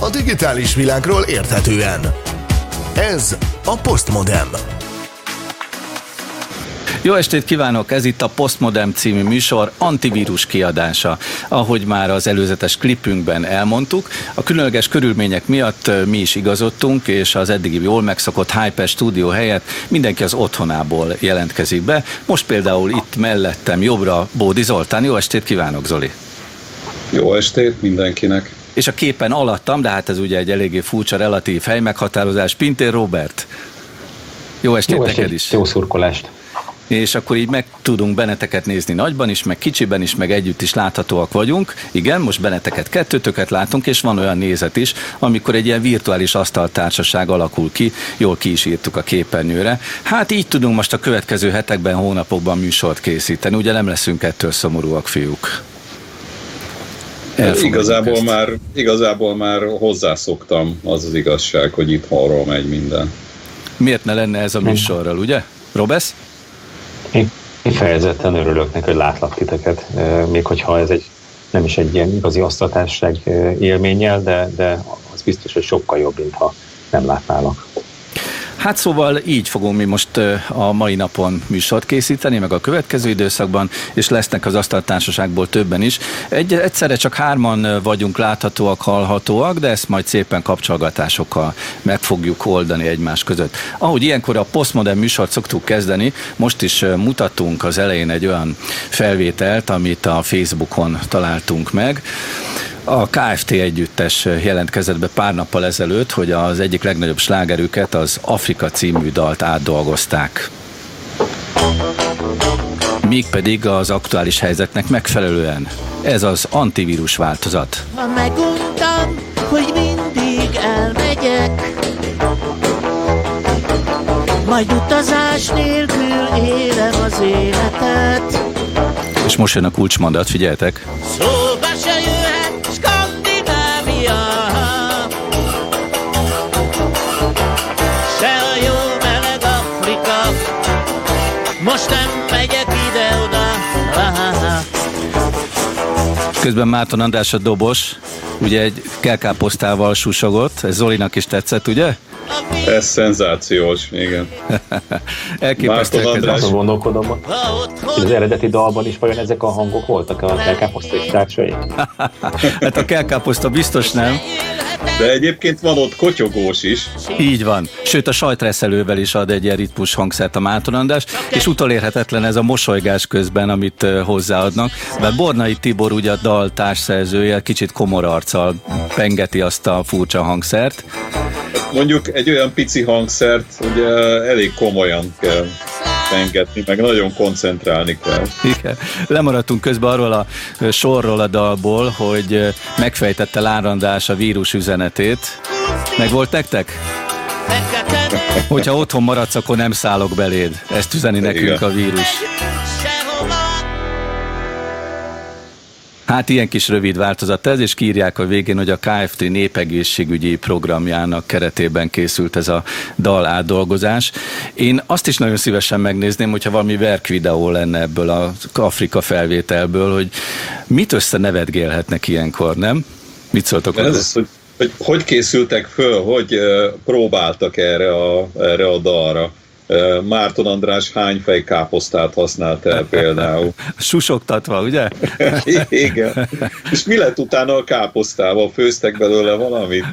a digitális világról érthetően. Ez a Postmodem. Jó estét kívánok! Ez itt a Postmodem című műsor antivírus kiadása. Ahogy már az előzetes klipünkben elmondtuk, a különleges körülmények miatt mi is igazodtunk, és az eddigi jól megszokott Hyper stúdió helyett mindenki az otthonából jelentkezik be. Most például itt mellettem jobbra Bódi Zoltán. Jó estét kívánok, Zoli! Jó estét mindenkinek! És a képen alattam, de hát ez ugye egy eléggé furcsa relatív helymeghatározás, Pintér Robert. Jó estét, Jó neked estét, is! Jó szurkolást! és akkor így meg tudunk benneteket nézni nagyban is, meg kicsiben is, meg együtt is láthatóak vagyunk. Igen, most benneteket kettőtöket látunk, és van olyan nézet is, amikor egy ilyen virtuális asztaltársaság alakul ki, jól ki is írtuk a képernyőre. Hát így tudunk most a következő hetekben, hónapokban műsort készíteni, ugye nem leszünk ettől szomorúak, fiúk. Elfogadjuk igazából ezt. már, igazából már hozzászoktam, az az igazság, hogy itt itthonról megy minden. Miért ne lenne ez a műsorral, ugye? Robesz? Én kifejezetten örülök neki, hogy látlak titeket, még hogyha ez egy nem is egy ilyen igazi asztatárság élménnyel, de, de az biztos, hogy sokkal jobb, mint ha nem látnálak. Hát szóval így fogunk mi most a mai napon műsort készíteni, meg a következő időszakban, és lesznek az asztaltársaságból többen is. Egy, egyszerre csak hárman vagyunk láthatóak, hallhatóak, de ezt majd szépen kapcsolgatásokkal meg fogjuk oldani egymás között. Ahogy ilyenkor a postmodern műsort szoktuk kezdeni, most is mutattunk az elején egy olyan felvételt, amit a Facebookon találtunk meg. A KFT együttes jelentkezett be pár nappal ezelőtt, hogy az egyik legnagyobb slágerüket, az Afrika című dalt átdolgozták. Mégpedig az aktuális helyzetnek megfelelően. Ez az antivírus változat. Ha meguntam, hogy mindig elmegyek, majd utazás nélkül élem az életet. És most jön a kulcsmondat, figyeljetek. Szóba Közben Márton András a dobos, ugye egy kelkáposztával susogott, ez Zolinak is tetszett, ugye? Ez szenzációs, igen. Elképesztő. Azon gondolkodom, hogy az eredeti dalban is vajon ezek a hangok voltak a kelkáposzta és társai? hát a kelkáposzta biztos nem. De egyébként van ott kotyogós is. Így van. Sőt, a sajtreszelővel is ad egy ilyen ritmus hangszert a Márton András, és utolérhetetlen ez a mosolygás közben, amit hozzáadnak. Mert Bornai Tibor ugye a dal társszerzője kicsit komor arccal pengeti azt a furcsa hangszert. Mondjuk egy olyan pici hangszert ugye elég komolyan kell pengetni, meg nagyon koncentrálni kell. Igen. Lemaradtunk közben arról a sorról a dalból, hogy megfejtette Lárandás a vírus üzenetét. Meg volt nektek? Hogyha otthon maradsz, akkor nem szállok beléd. Ezt üzeni nekünk Igen. a vírus. Hát ilyen kis rövid változat ez, és kírják a végén, hogy a KFT népegészségügyi programjának keretében készült ez a dal átdolgozás. Én azt is nagyon szívesen megnézném, hogyha valami verk videó lenne ebből az Afrika felvételből, hogy mit összenevetgélhetnek ilyenkor, nem? Mit szóltok ez, hogy, hogy hogy készültek föl, hogy próbáltak erre a, erre a dalra? Márton András hány fej káposztát használt el például. Susogtatva, ugye? Igen. És mi lett utána a káposztával? Főztek belőle valamit?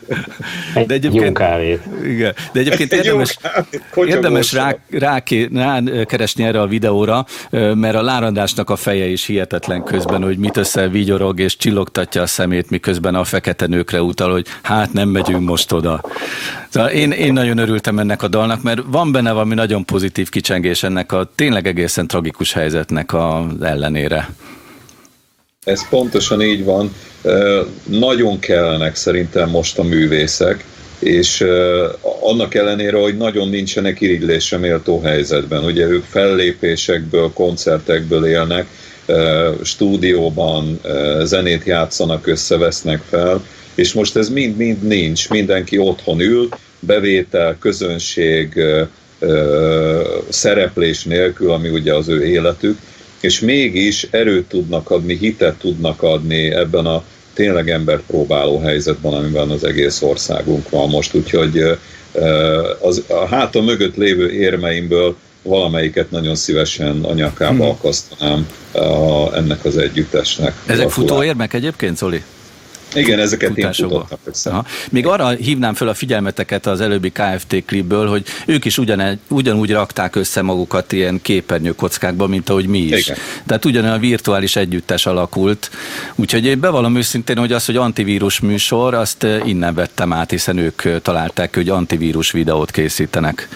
Egy De egyébként, jó kávét. Igen. De egyébként egy érdemes, érdemes rá, rá, rá, keresni erre a videóra, mert a lárandásnak a feje is hihetetlen közben, hogy mit össze vigyorog és csillogtatja a szemét, miközben a fekete nőkre utal, hogy hát nem megyünk most oda. Szóval én, én nagyon örültem ennek a dalnak, mert van benne valami nagyon pozitív kicsengés ennek a tényleg egészen tragikus helyzetnek az ellenére. Ez pontosan így van. Nagyon kellenek szerintem most a művészek, és annak ellenére, hogy nagyon nincsenek irigylésre méltó helyzetben. Ugye ők fellépésekből, koncertekből élnek, stúdióban zenét játszanak, összevesznek fel, és most ez mind-mind nincs. Mindenki otthon ül, bevétel, közönség, szereplés nélkül, ami ugye az ő életük, és mégis erőt tudnak adni, hitet tudnak adni ebben a tényleg embert próbáló helyzetben, amiben az egész országunk van most, úgyhogy az, a háta mögött lévő érmeimből valamelyiket nagyon szívesen a nyakába hmm. akasztanám a, ennek az együttesnek. Ezek futóérmek egyébként, Zoli? Igen, ezeket én futottam Aha. Még arra hívnám fel a figyelmeteket az előbbi KFT klipből, hogy ők is ugyan, ugyanúgy rakták össze magukat ilyen képernyőkockákba, mint ahogy mi is. Igen. Tehát ugyanolyan virtuális együttes alakult. Úgyhogy én bevallom őszintén, hogy az, hogy antivírus műsor, azt innen vettem át, hiszen ők találták, hogy antivírus videót készítenek.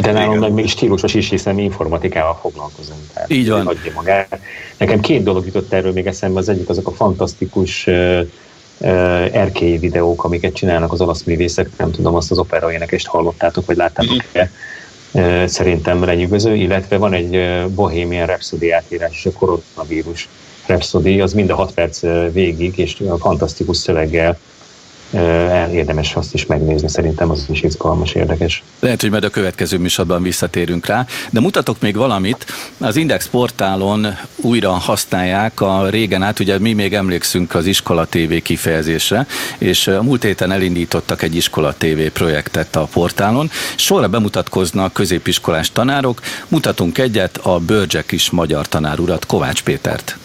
De nálam meg még stílusos is, hiszen mi informatikával foglalkozunk. Tehát Így van. Magát. Nekem két dolog jutott erről még eszembe, az egyik azok a fantasztikus uh, uh, erkélyi videók, amiket csinálnak az olasz művészek, nem tudom, azt az opera énekest hallottátok, vagy láttátok-e. Uh, szerintem lenyűgöző, illetve van egy uh, Bohemian Rhapsody átírás, a koronavírus Rhapsody, az mind a hat perc végig, és fantasztikus szöveggel érdemes azt is megnézni, szerintem az is izgalmas, érdekes. Lehet, hogy majd a következő műsorban visszatérünk rá, de mutatok még valamit. Az Index portálon újra használják a régen át, ugye mi még emlékszünk az Iskola TV kifejezésre, és a múlt héten elindítottak egy Iskola TV projektet a portálon. Sorra bemutatkoznak középiskolás tanárok, mutatunk egyet a Börgyek is magyar tanár urat, Kovács Pétert.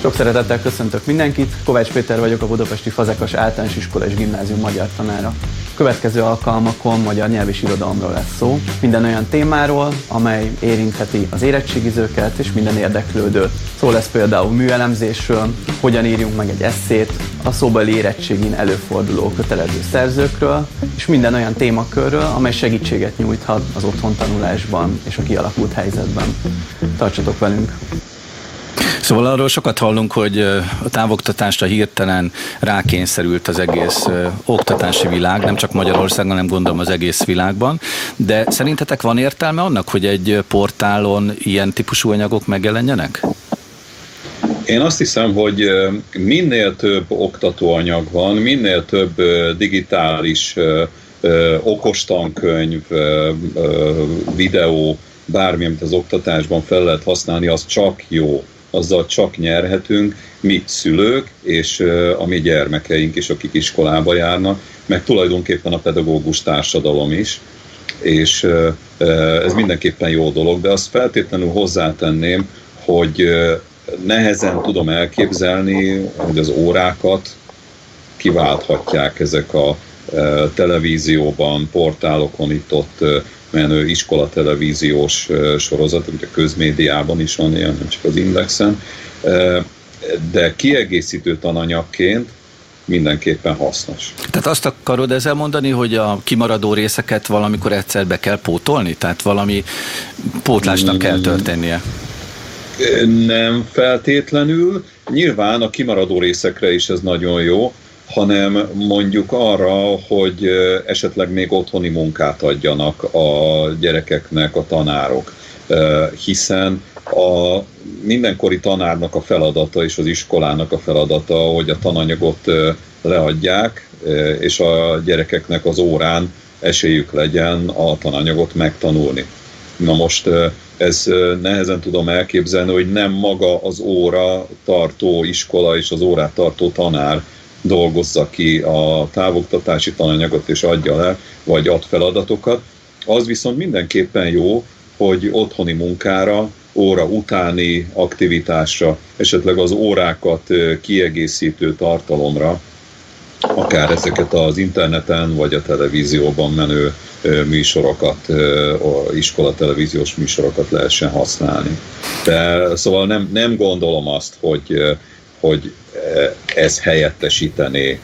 Sok szeretettel köszöntök mindenkit, Kovács Péter vagyok, a Budapesti Fazekas Általános Iskola és Gimnázium magyar tanára. Következő alkalmakon magyar nyelv és irodalomról lesz szó, minden olyan témáról, amely érintheti az érettségizőket és minden érdeklődőt. Szó lesz például műelemzésről, hogyan írjunk meg egy eszét, a szóbeli érettségin előforduló kötelező szerzőkről, és minden olyan témakörről, amely segítséget nyújthat az otthon tanulásban és a kialakult helyzetben. Tartsatok velünk! Szóval arról sokat hallunk, hogy a távoktatásra hirtelen rákényszerült az egész oktatási világ, nem csak Magyarországon, hanem gondolom az egész világban. De szerintetek van értelme annak, hogy egy portálon ilyen típusú anyagok megjelenjenek? Én azt hiszem, hogy minél több oktatóanyag van, minél több digitális okostankönyv, videó, bármi, amit az oktatásban fel lehet használni, az csak jó azzal csak nyerhetünk mi szülők és a mi gyermekeink is, akik iskolába járnak, meg tulajdonképpen a pedagógus társadalom is, és ez mindenképpen jó dolog, de azt feltétlenül hozzátenném, hogy nehezen tudom elképzelni, hogy az órákat kiválthatják ezek a televízióban, portálokon itt ott menő iskola televíziós sorozat, amit a közmédiában is van ilyen, nem csak az Indexen, de kiegészítő tananyagként mindenképpen hasznos. Tehát azt akarod ezzel mondani, hogy a kimaradó részeket valamikor egyszer be kell pótolni? Tehát valami pótlásnak kell történnie? Nem feltétlenül. Nyilván a kimaradó részekre is ez nagyon jó, hanem mondjuk arra, hogy esetleg még otthoni munkát adjanak a gyerekeknek a tanárok, hiszen a mindenkori tanárnak a feladata és az iskolának a feladata, hogy a tananyagot leadják, és a gyerekeknek az órán esélyük legyen a tananyagot megtanulni. Na most ez nehezen tudom elképzelni, hogy nem maga az óra tartó iskola és az órát tartó tanár dolgozza ki a távoktatási tananyagot és adja le, vagy ad feladatokat. Az viszont mindenképpen jó, hogy otthoni munkára, óra utáni aktivitásra, esetleg az órákat kiegészítő tartalomra, akár ezeket az interneten vagy a televízióban menő műsorokat, iskola televíziós műsorokat lehessen használni. De szóval nem, nem gondolom azt, hogy, hogy ez helyettesítené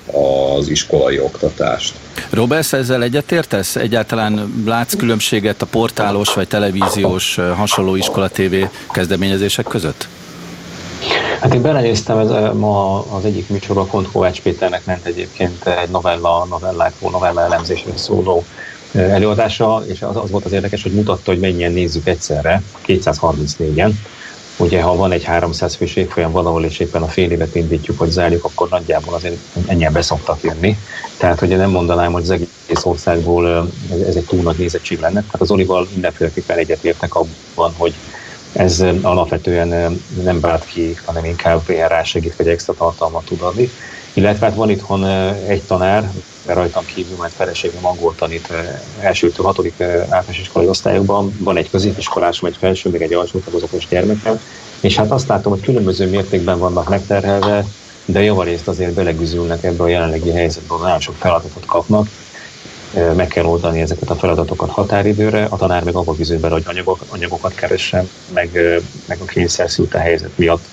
az iskolai oktatást. Robert, ezzel egyetértesz? Egyáltalán látsz különbséget a portálos vagy televíziós hasonló iskola TV kezdeményezések között? Hát én belenéztem, ez ma az egyik műsorban pont Kovács Péternek ment egyébként egy novella, novellákról, novella elemzésről szóló előadása, és az, az volt az érdekes, hogy mutatta, hogy mennyien nézzük egyszerre, 234-en, Ugye, ha van egy 300 fős évfolyam valahol, és éppen a fél évet indítjuk, hogy zárjuk, akkor nagyjából azért ennyien beszoktak jönni. Tehát, hogy nem mondanám, hogy az egész országból ez egy túl nagy nézettség lenne. Tehát az Olival mindenféleképpen egyetértek abban, hogy Ez alapvetően nem vált ki, hanem inkább ilyen rásegít, vagy extra tartalmat tud adni. Illetve hát van itthon egy tanár, mert rajtam kívül majd feleségem angol tanít elsőtől hatodik általános iskolai osztályokban, van egy középiskolásom, egy felső, még egy alsó tagozatos gyermekem, és hát azt látom, hogy különböző mértékben vannak megterhelve, de javarészt azért belegüzülnek ebbe a jelenlegi helyzetbe, nagyon sok feladatot kapnak, meg kell oldani ezeket a feladatokat határidőre, a tanár meg abba bizony bele, hogy anyagok, anyagokat keressen, meg, meg a kényszer a helyzet miatt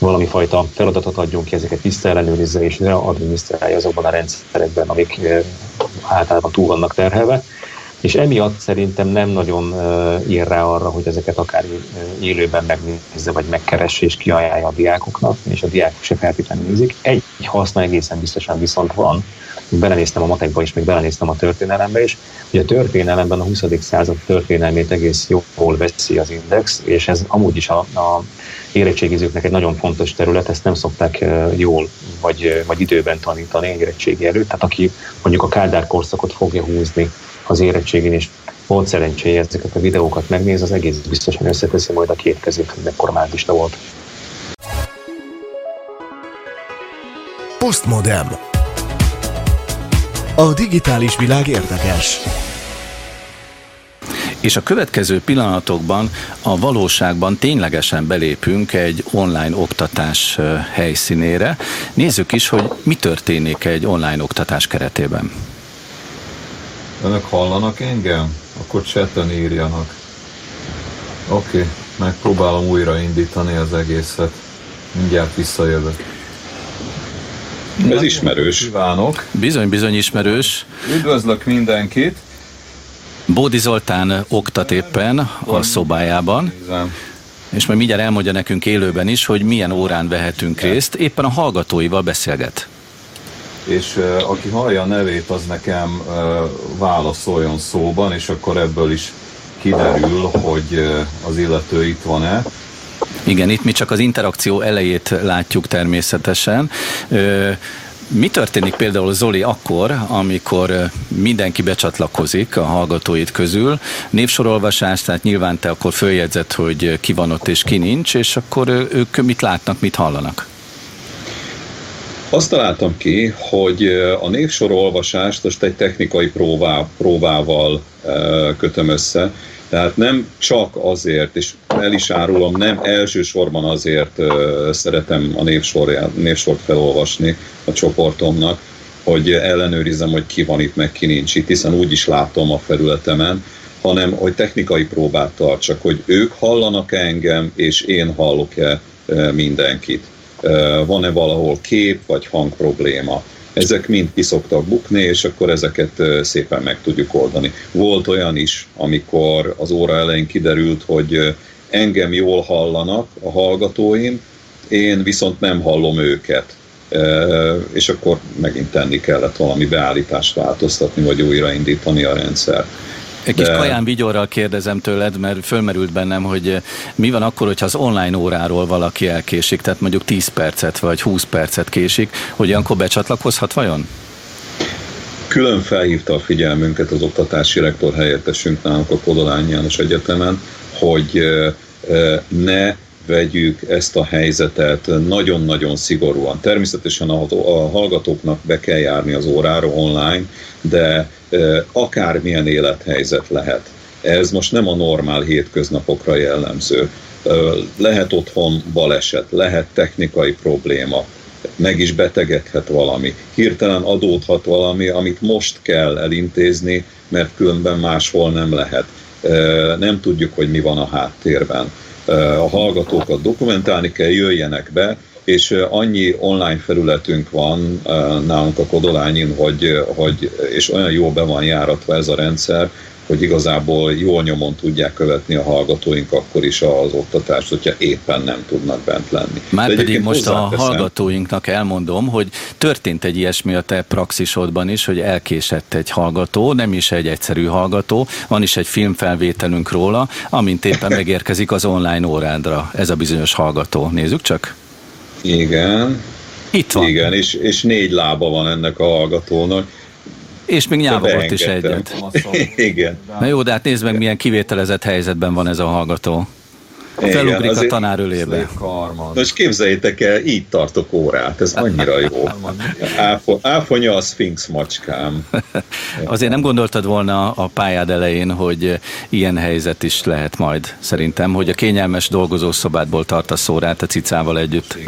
valami fajta feladatot adjunk ki, ezeket visszaellenőrizze és adminisztrálja azokban a rendszerekben, amik általában túl vannak terhelve. És emiatt szerintem nem nagyon ír rá arra, hogy ezeket akár élőben megnézze, vagy megkeresse és kiajánlja a diákoknak, és a diákok se feltétlenül nézik. Egy haszna egészen biztosan viszont van, belenéztem a matekba is, még belenéztem a történelembe is, hogy a történelemben a 20. század történelmét egész jól veszi az index, és ez amúgy is a, a érettségizőknek egy nagyon fontos terület, ezt nem szokták jól vagy, vagy időben tanítani érettségi előtt. Tehát aki mondjuk a Kádár korszakot fogja húzni az érettségén, és volt szerencséje ezeket a videókat megnéz, az egész biztosan összeteszi majd a két kezét, hogy mekkora mázista volt. Postmodem. A digitális világ érdekes. És a következő pillanatokban a valóságban ténylegesen belépünk egy online oktatás helyszínére. Nézzük is, hogy mi történik egy online oktatás keretében. Önök hallanak engem? Akkor chatten írjanak. Oké, okay, megpróbálom újraindítani az egészet. Mindjárt visszajövök. Ez ismerős. Kívánok. Bizony, bizony ismerős. Üdvözlök mindenkit. Bódi Zoltán oktat éppen a szobájában. És majd mindjárt elmondja nekünk élőben is, hogy milyen órán vehetünk részt. Éppen a hallgatóival beszélget. És uh, aki hallja a nevét, az nekem uh, válaszoljon szóban, és akkor ebből is kiderül, hogy uh, az illető itt van-e. Igen, itt mi csak az interakció elejét látjuk természetesen. Uh, mi történik például Zoli akkor, amikor mindenki becsatlakozik a hallgatóid közül, névsorolvasás, tehát nyilván te akkor följegyzett, hogy ki van ott és ki nincs, és akkor ők mit látnak, mit hallanak? Azt találtam ki, hogy a névsorolvasást most egy technikai próbá, próbával kötöm össze, tehát nem csak azért, és el is árulom, nem elsősorban azért szeretem a névsor, névsort felolvasni a csoportomnak, hogy ellenőrizem, hogy ki van itt, meg ki nincs itt, hiszen úgy is látom a felületemen, hanem hogy technikai próbát tartsak, hogy ők hallanak engem, és én hallok-e mindenkit. Van-e valahol kép vagy hang probléma ezek mind ki szoktak bukni, és akkor ezeket szépen meg tudjuk oldani. Volt olyan is, amikor az óra elején kiderült, hogy engem jól hallanak a hallgatóim, én viszont nem hallom őket. És akkor megint tenni kellett valami beállítást változtatni, vagy újraindítani a rendszer. Egy kis de... kaján vigyorral kérdezem tőled, mert fölmerült bennem, hogy eh, mi van akkor, hogyha az online óráról valaki elkésik, tehát mondjuk 10 percet vagy 20 percet késik, hogy ilyenkor becsatlakozhat vajon? Külön felhívta a figyelmünket az oktatási rektor helyettesünk nálunk a Kodolány János Egyetemen, hogy eh, eh, ne vegyük ezt a helyzetet nagyon-nagyon szigorúan. Természetesen a, a hallgatóknak be kell járni az órára online, de akármilyen élethelyzet lehet. Ez most nem a normál hétköznapokra jellemző. Lehet otthon baleset, lehet technikai probléma, meg is betegedhet valami. Hirtelen adódhat valami, amit most kell elintézni, mert különben máshol nem lehet. Nem tudjuk, hogy mi van a háttérben a hallgatókat dokumentálni kell, jöjjenek be, és annyi online felületünk van nálunk a Kodolányin, hogy, hogy, és olyan jó be van járatva ez a rendszer, hogy igazából jól nyomon tudják követni a hallgatóink akkor is az oktatást, hogyha éppen nem tudnak bent lenni. Már pedig most a hallgatóinknak elmondom, hogy történt egy ilyesmi a te praxisodban is, hogy elkésett egy hallgató, nem is egy egyszerű hallgató, van is egy filmfelvételünk róla, amint éppen megérkezik az online órádra ez a bizonyos hallgató. Nézzük csak. Igen. Itt van. Igen, és, és négy lába van ennek a hallgatónak és még nyávogott is egyet. Igen. Na jó, de hát nézd meg, milyen kivételezett helyzetben van ez a hallgató. Felugrik a tanár ölébe. Most képzeljétek el, így tartok órát, ez annyira jó. Áfo, áfonya a Sphinx macskám. Azért nem gondoltad volna a pályád elején, hogy ilyen helyzet is lehet majd, szerintem, hogy a kényelmes dolgozószobádból tartasz órát a cicával együtt.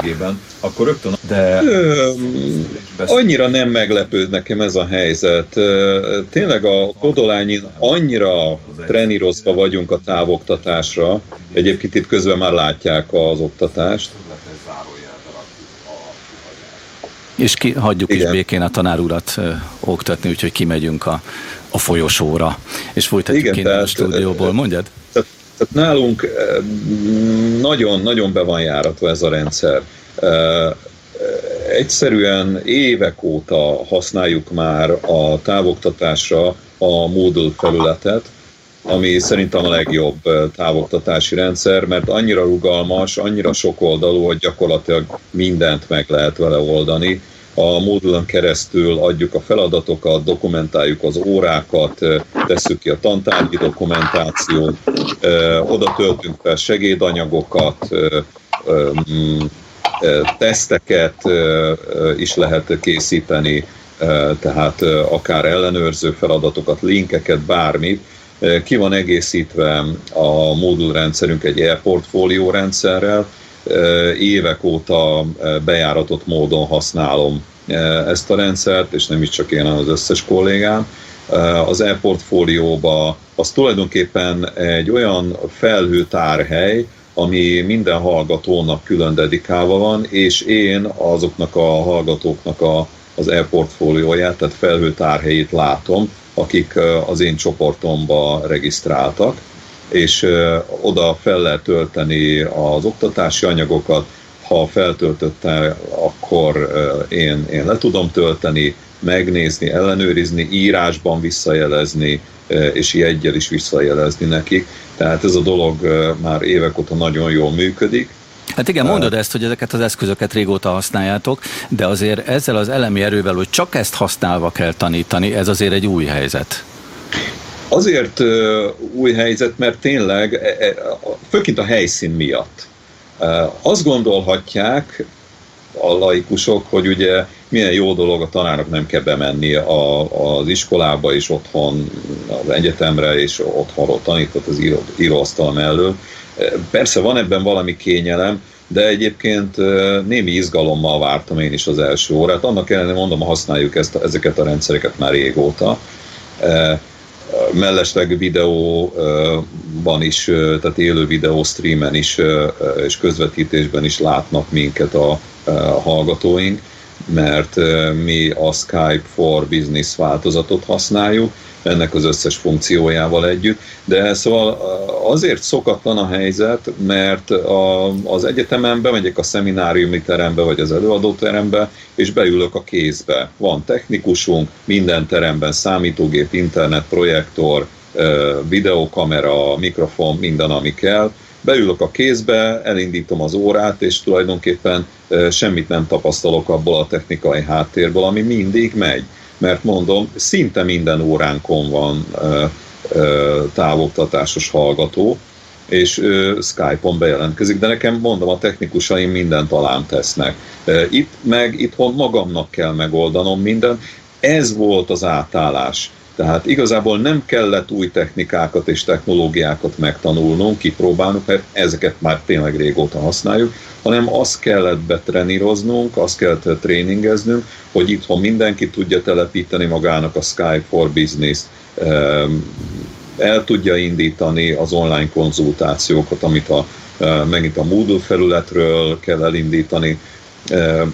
Akkor rögtön... De... Ö, annyira nem meglepőd nekem ez a helyzet. Tényleg a Kodolányin annyira trenírozva vagyunk a távoktatásra, egyébként itt közben már látják az oktatást, és ki, hagyjuk Igen. is békén a tanár urat ö, oktatni, úgyhogy kimegyünk a, a folyosóra, és folytatjuk Igen, innen a stúdióból. Mondjad? Tehát, tehát nálunk nagyon-nagyon be van járatva ez a rendszer. Egyszerűen évek óta használjuk már a távoktatásra a Moodle felületet, ami szerintem a legjobb távoktatási rendszer, mert annyira rugalmas, annyira sokoldalú, hogy gyakorlatilag mindent meg lehet vele oldani. A módulon keresztül adjuk a feladatokat, dokumentáljuk az órákat, tesszük ki a tantárgyi dokumentációt, oda töltünk fel segédanyagokat, mm, teszteket is lehet készíteni, tehát akár ellenőrző feladatokat, linkeket, bármit, ki van egészítve a módulrendszerünk egy e-portfólió rendszerrel, évek óta bejáratott módon használom ezt a rendszert, és nem is csak én, hanem az összes kollégám. Az e-portfólióba az tulajdonképpen egy olyan felhőtárhely, ami minden hallgatónak külön dedikálva van, és én azoknak a hallgatóknak a, az e-portfólióját, tehát felhőtárhelyét látom, akik az én csoportomba regisztráltak, és oda fel lehet tölteni az oktatási anyagokat, ha feltöltötte, akkor én, én le tudom tölteni, megnézni, ellenőrizni, írásban visszajelezni, és jegyel is visszajelezni nekik. Tehát ez a dolog már évek óta nagyon jól működik Hát igen, mondod ezt, hogy ezeket az eszközöket régóta használjátok, de azért ezzel az elemi erővel, hogy csak ezt használva kell tanítani, ez azért egy új helyzet. Azért új helyzet, mert tényleg, e, e, főként a helyszín miatt. Azt gondolhatják a laikusok, hogy ugye milyen jó dolog a tanárnak nem kell bemenni a, az iskolába és otthon az egyetemre és otthonról tanított az író, íróasztal mellől. Persze van ebben valami kényelem, de egyébként némi izgalommal vártam én is az első órát. Annak ellenére mondom, használjuk ezt, ezeket a rendszereket már régóta. Mellesleg videóban is, tehát élő videó streamen is, és közvetítésben is látnak minket a, hallgatóink, mert mi a Skype for Business változatot használjuk, ennek az összes funkciójával együtt. De szóval azért szokatlan a helyzet, mert a, az egyetemen bemegyek a szemináriumi terembe, vagy az előadóterembe, és beülök a kézbe. Van technikusunk, minden teremben számítógép, internet, projektor, videokamera, mikrofon, minden, ami kell. Beülök a kézbe, elindítom az órát, és tulajdonképpen semmit nem tapasztalok abból a technikai háttérből, ami mindig megy mert mondom, szinte minden óránkon van távoktatásos hallgató, és Skype-on bejelentkezik, de nekem mondom, a technikusaim mindent talán tesznek. Itt meg itthon magamnak kell megoldanom minden. Ez volt az átállás. Tehát igazából nem kellett új technikákat és technológiákat megtanulnunk, kipróbálnunk, mert ezeket már tényleg régóta használjuk, hanem azt kellett betreníroznunk, azt kellett tréningeznünk, hogy itthon mindenki tudja telepíteni magának a Skype for Business-t, el tudja indítani az online konzultációkat, amit a, megint a Moodle felületről kell elindítani,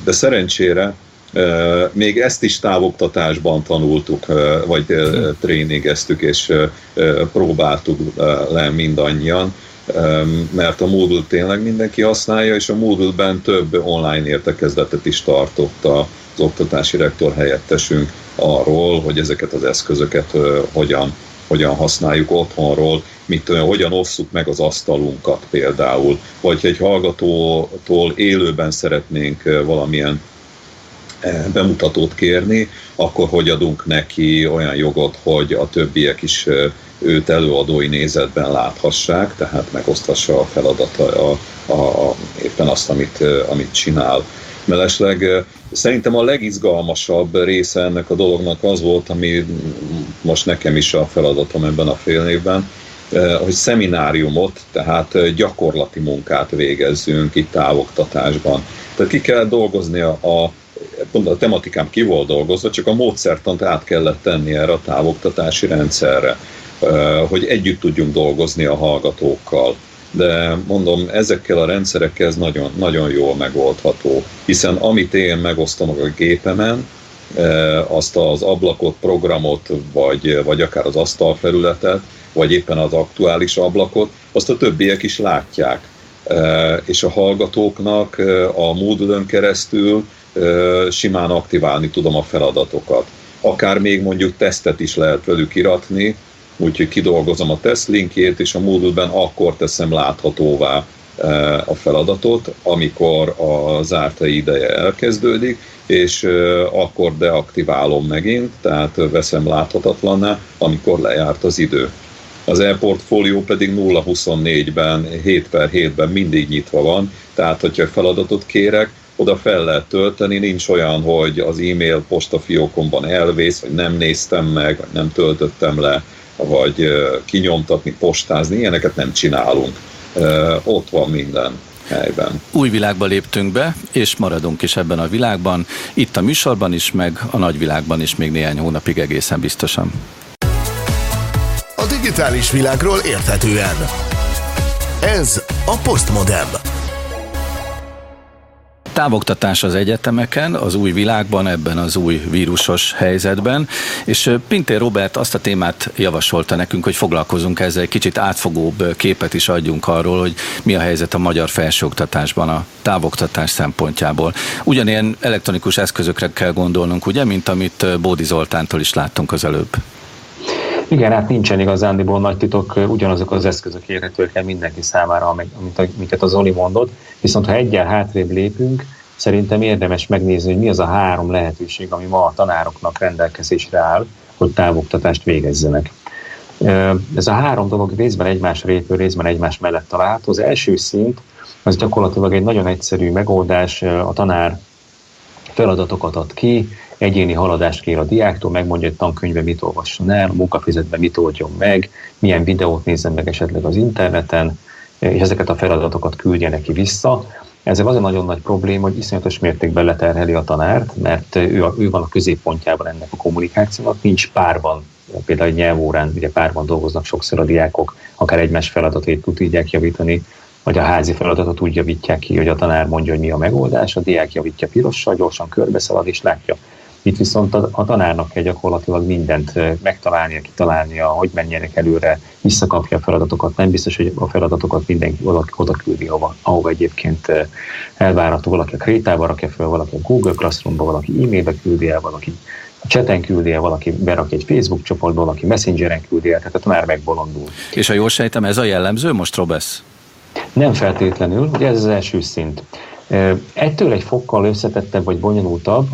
de szerencsére még ezt is távoktatásban tanultuk, vagy tréningeztük, és próbáltuk le mindannyian, mert a Moodle tényleg mindenki használja, és a Moodle-ben több online értekezletet is tartott az oktatási rektor helyettesünk arról, hogy ezeket az eszközöket hogyan, hogyan használjuk otthonról, mit, hogyan osszuk meg az asztalunkat például, vagy egy hallgatótól élőben szeretnénk valamilyen bemutatót kérni, akkor hogy adunk neki olyan jogot, hogy a többiek is eh, őt előadói nézetben láthassák, tehát megoszthassa a feladata, a, a, a, éppen azt, amit, amit csinál. Mellesleg szerintem a legizgalmasabb része ennek a dolognak az volt, ami most nekem is a feladatom ebben a fél évben, hogy szemináriumot, tehát gyakorlati munkát végezzünk itt távoktatásban. Tehát ki kell dolgozni a, a a tematikám ki volt dolgozva, csak a módszertant át kellett tenni erre a távoktatási rendszerre, hogy együtt tudjunk dolgozni a hallgatókkal. De mondom, ezekkel a rendszerekkel ez nagyon, nagyon jól megoldható, hiszen amit én megosztom a gépemen, azt az ablakot, programot, vagy, vagy akár az asztalfelületet, vagy éppen az aktuális ablakot, azt a többiek is látják. És a hallgatóknak a moodle keresztül simán aktiválni tudom a feladatokat. Akár még mondjuk tesztet is lehet velük iratni, úgyhogy kidolgozom a teszt linkjét, és a Moodle-ben akkor teszem láthatóvá a feladatot, amikor a zárta ideje elkezdődik, és akkor deaktiválom megint, tehát veszem láthatatlanná, amikor lejárt az idő. Az e-portfólió pedig 0-24-ben, 7 per 7-ben mindig nyitva van, tehát hogyha feladatot kérek, oda fel lehet tölteni, nincs olyan, hogy az e-mail postafiókomban elvész, vagy nem néztem meg, vagy nem töltöttem le, vagy kinyomtatni, postázni, ilyeneket nem csinálunk. Ott van minden helyben. Új világba léptünk be, és maradunk is ebben a világban, itt a műsorban is, meg a nagyvilágban is még néhány hónapig egészen biztosan. A digitális világról érthetően. Ez a Postmodem távoktatás az egyetemeken, az új világban, ebben az új vírusos helyzetben, és Pintér Robert azt a témát javasolta nekünk, hogy foglalkozunk ezzel, egy kicsit átfogóbb képet is adjunk arról, hogy mi a helyzet a magyar felsőoktatásban a távoktatás szempontjából. Ugyanilyen elektronikus eszközökre kell gondolnunk, ugye, mint amit Bódi Zoltántól is láttunk az előbb. Igen, hát nincsen igazándiból nagy titok, ugyanazok az eszközök érhetőek el mindenki számára, amiket az Oli mondott, viszont ha egyel hátrébb lépünk, szerintem érdemes megnézni, hogy mi az a három lehetőség, ami ma a tanároknak rendelkezésre áll, hogy távoktatást végezzenek. Ez a három dolog részben egymás répő, részben egymás mellett található. Az első szint az gyakorlatilag egy nagyon egyszerű megoldás, a tanár feladatokat ad ki, egyéni haladást kér a diáktól, megmondja, hogy tankönyvben mit olvasson el, munkafizetben mit oldjon meg, milyen videót nézzen meg esetleg az interneten, és ezeket a feladatokat küldje neki vissza. Ezzel az a nagyon nagy probléma, hogy iszonyatos mértékben leterheli a tanárt, mert ő, a, ő van a középpontjában ennek a kommunikációnak, nincs párban, például egy nyelvórán, ugye párban dolgoznak sokszor a diákok, akár egymás feladatét tudják javítani, vagy a házi feladatot úgy javítják ki, hogy a tanár mondja, hogy mi a megoldás, a diák javítja pirossal, gyorsan körbeszalad és látja, itt viszont a, a tanárnak kell gyakorlatilag mindent megtalálnia, kitalálnia, hogy menjenek előre, visszakapja a feladatokat. Nem biztos, hogy a feladatokat mindenki oda, oda küldi, ahova, ahova egyébként elvárható. Valaki a Krétába rakja fel, valaki a Google Classroomba, valaki e-mailbe küldi el, valaki a chaten küldi el, valaki berak egy Facebook csoportba, valaki Messengeren küldi el, tehát a tanár megbolondul. És ha jól sejtem, ez a jellemző most, Robesz? Nem feltétlenül, ugye ez az első szint. Ettől egy fokkal összetettebb vagy bonyolultabb,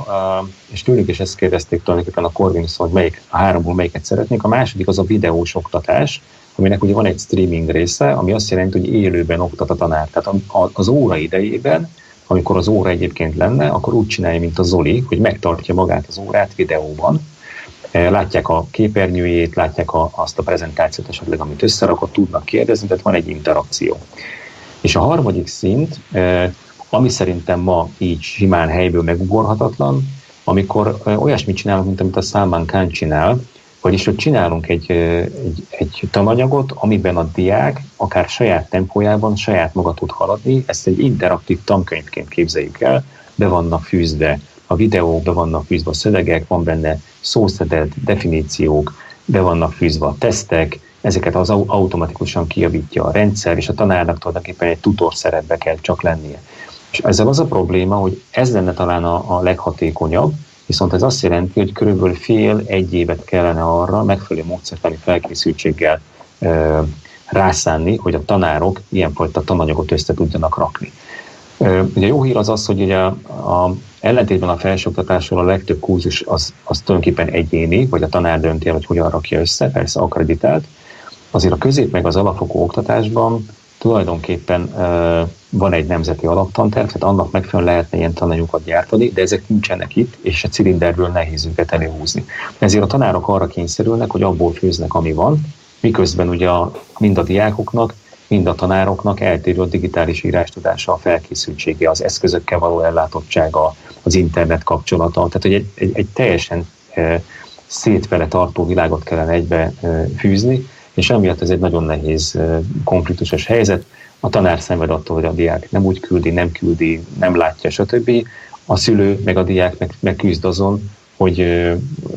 és tőlük is ezt kérdezték tulajdonképpen a Corvinus, hogy melyik, a háromból melyiket szeretnék. A második az a videós oktatás, aminek ugye van egy streaming része, ami azt jelenti, hogy élőben oktat a tanár. Tehát az óra idejében, amikor az óra egyébként lenne, akkor úgy csinálja, mint a Zoli, hogy megtartja magát az órát videóban, látják a képernyőjét, látják azt a prezentációt esetleg, amit összerakott, tudnak kérdezni, tehát van egy interakció. És a harmadik szint, ami szerintem ma így simán helyből megugorhatatlan, amikor olyasmit csinálunk, mint amit a Salman Khan csinál, vagyis hogy csinálunk egy, egy, egy tananyagot, amiben a diák akár saját tempójában saját maga tud haladni, ezt egy interaktív tankönyvként képzeljük el, be vannak fűzve a videók, be vannak fűzve a szövegek, van benne szószedet, definíciók, be vannak fűzve a tesztek, ezeket az automatikusan kijavítja a rendszer, és a tanárnak tulajdonképpen egy tutor szerepbe kell csak lennie. És ezzel az a probléma, hogy ez lenne talán a, a leghatékonyabb, viszont ez azt jelenti, hogy körülbelül fél-egy évet kellene arra megfelelő módszertani felkészültséggel ö, rászánni, hogy a tanárok ilyenfajta tananyagot össze tudjanak rakni. Ö, ugye jó hír az az, hogy ugye a, a ellentétben a felsőoktatásról a legtöbb kurzus az, az tulajdonképpen egyéni, vagy a tanár dönti el, hogy hogyan rakja össze, persze akreditált. azért a közép meg az alapfokú oktatásban tulajdonképpen van egy nemzeti alaptanterv, tehát annak megfelelően lehetne ilyen tananyagokat gyártani, de ezek nincsenek itt, és a cilinderből nehéz őket előhúzni. Ezért a tanárok arra kényszerülnek, hogy abból főznek, ami van, miközben ugye mind a diákoknak, mind a tanároknak eltérő a digitális írástudása, a felkészültsége, az eszközökkel való ellátottsága, az internet kapcsolata. Tehát, hogy egy, egy, egy teljesen e, szétfele tartó világot kellene egybe fűzni, és emiatt ez egy nagyon nehéz konfliktusos helyzet. A tanár szenved attól, hogy a diák nem úgy küldi, nem küldi, nem látja, stb. A szülő meg a diák meg, meg küzd azon, hogy,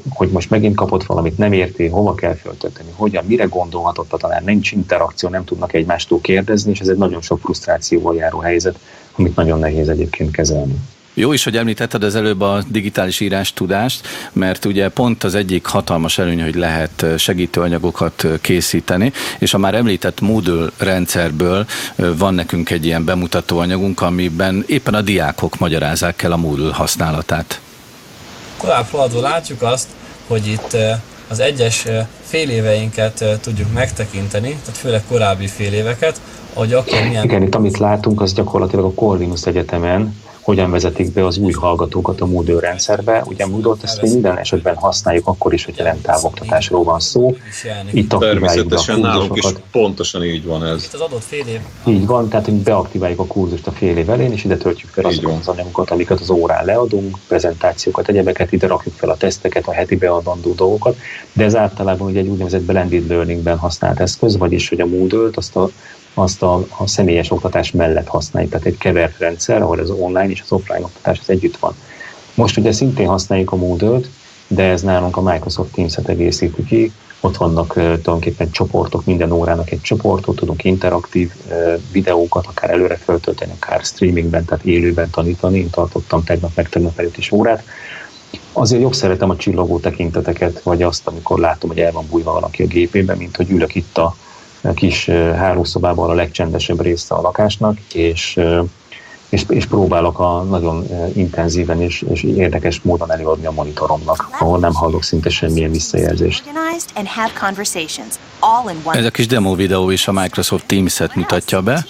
hogy most megint kapott valamit, nem érti, hova kell föltölteni, hogyan, mire gondolhatott a tanár, nincs interakció, nem tudnak egymástól kérdezni, és ez egy nagyon sok frusztrációval járó helyzet, amit nagyon nehéz egyébként kezelni. Jó is, hogy említetted az előbb a digitális írás tudást, mert ugye pont az egyik hatalmas előny, hogy lehet segítőanyagokat készíteni, és a már említett Moodle rendszerből van nekünk egy ilyen bemutató anyagunk, amiben éppen a diákok magyarázzák el a Moodle használatát. Korábbi haladva látjuk azt, hogy itt az egyes fél éveinket tudjuk megtekinteni, tehát főleg korábbi fél éveket, hogy akkor milyen... Igen, itt amit látunk, az gyakorlatilag a Corvinus Egyetemen hogyan vezetik be az új hallgatókat a Moodle rendszerbe. Ugye Moodle-t ezt mi minden esetben használjuk, akkor is, hogyha rendtávoktatásról van szó. Itt Természetesen nálunk is pontosan így van ez. Itt az adott fél év. Így van, tehát hogy beaktiváljuk a kurzust a fél év elén, és ide töltjük fel azokat az anyagokat, amiket az órán leadunk, prezentációkat, egyebeket, ide rakjuk fel a teszteket, a heti beadandó dolgokat, de ez általában ugye egy úgynevezett blended learningben használt eszköz, vagyis hogy a Moodle-t azt a azt a, a személyes oktatás mellett használjuk, tehát egy kevert rendszer, ahol az online és az offline oktatás az együtt van. Most ugye szintén használjuk a Moodle-t, de ez nálunk a Microsoft Teams-et egészíti ki, ott vannak uh, tulajdonképpen csoportok, minden órának egy csoportot, tudunk interaktív uh, videókat akár előre föltölteni, akár streamingben, tehát élőben tanítani. Én tartottam tegnap meg tegnap előtt is órát. Azért jobb szeretem a csillogó tekinteteket, vagy azt, amikor látom, hogy el van bújva valaki a gépében, mint hogy ülök itt a kis hálószobában a legcsendesebb része a lakásnak, és, és, és próbálok a nagyon intenzíven és, és érdekes módon előadni a monitoromnak, ahol nem hallok szinte semmilyen visszajelzést. Ez a kis demo videó is a Microsoft Teams-et mutatja be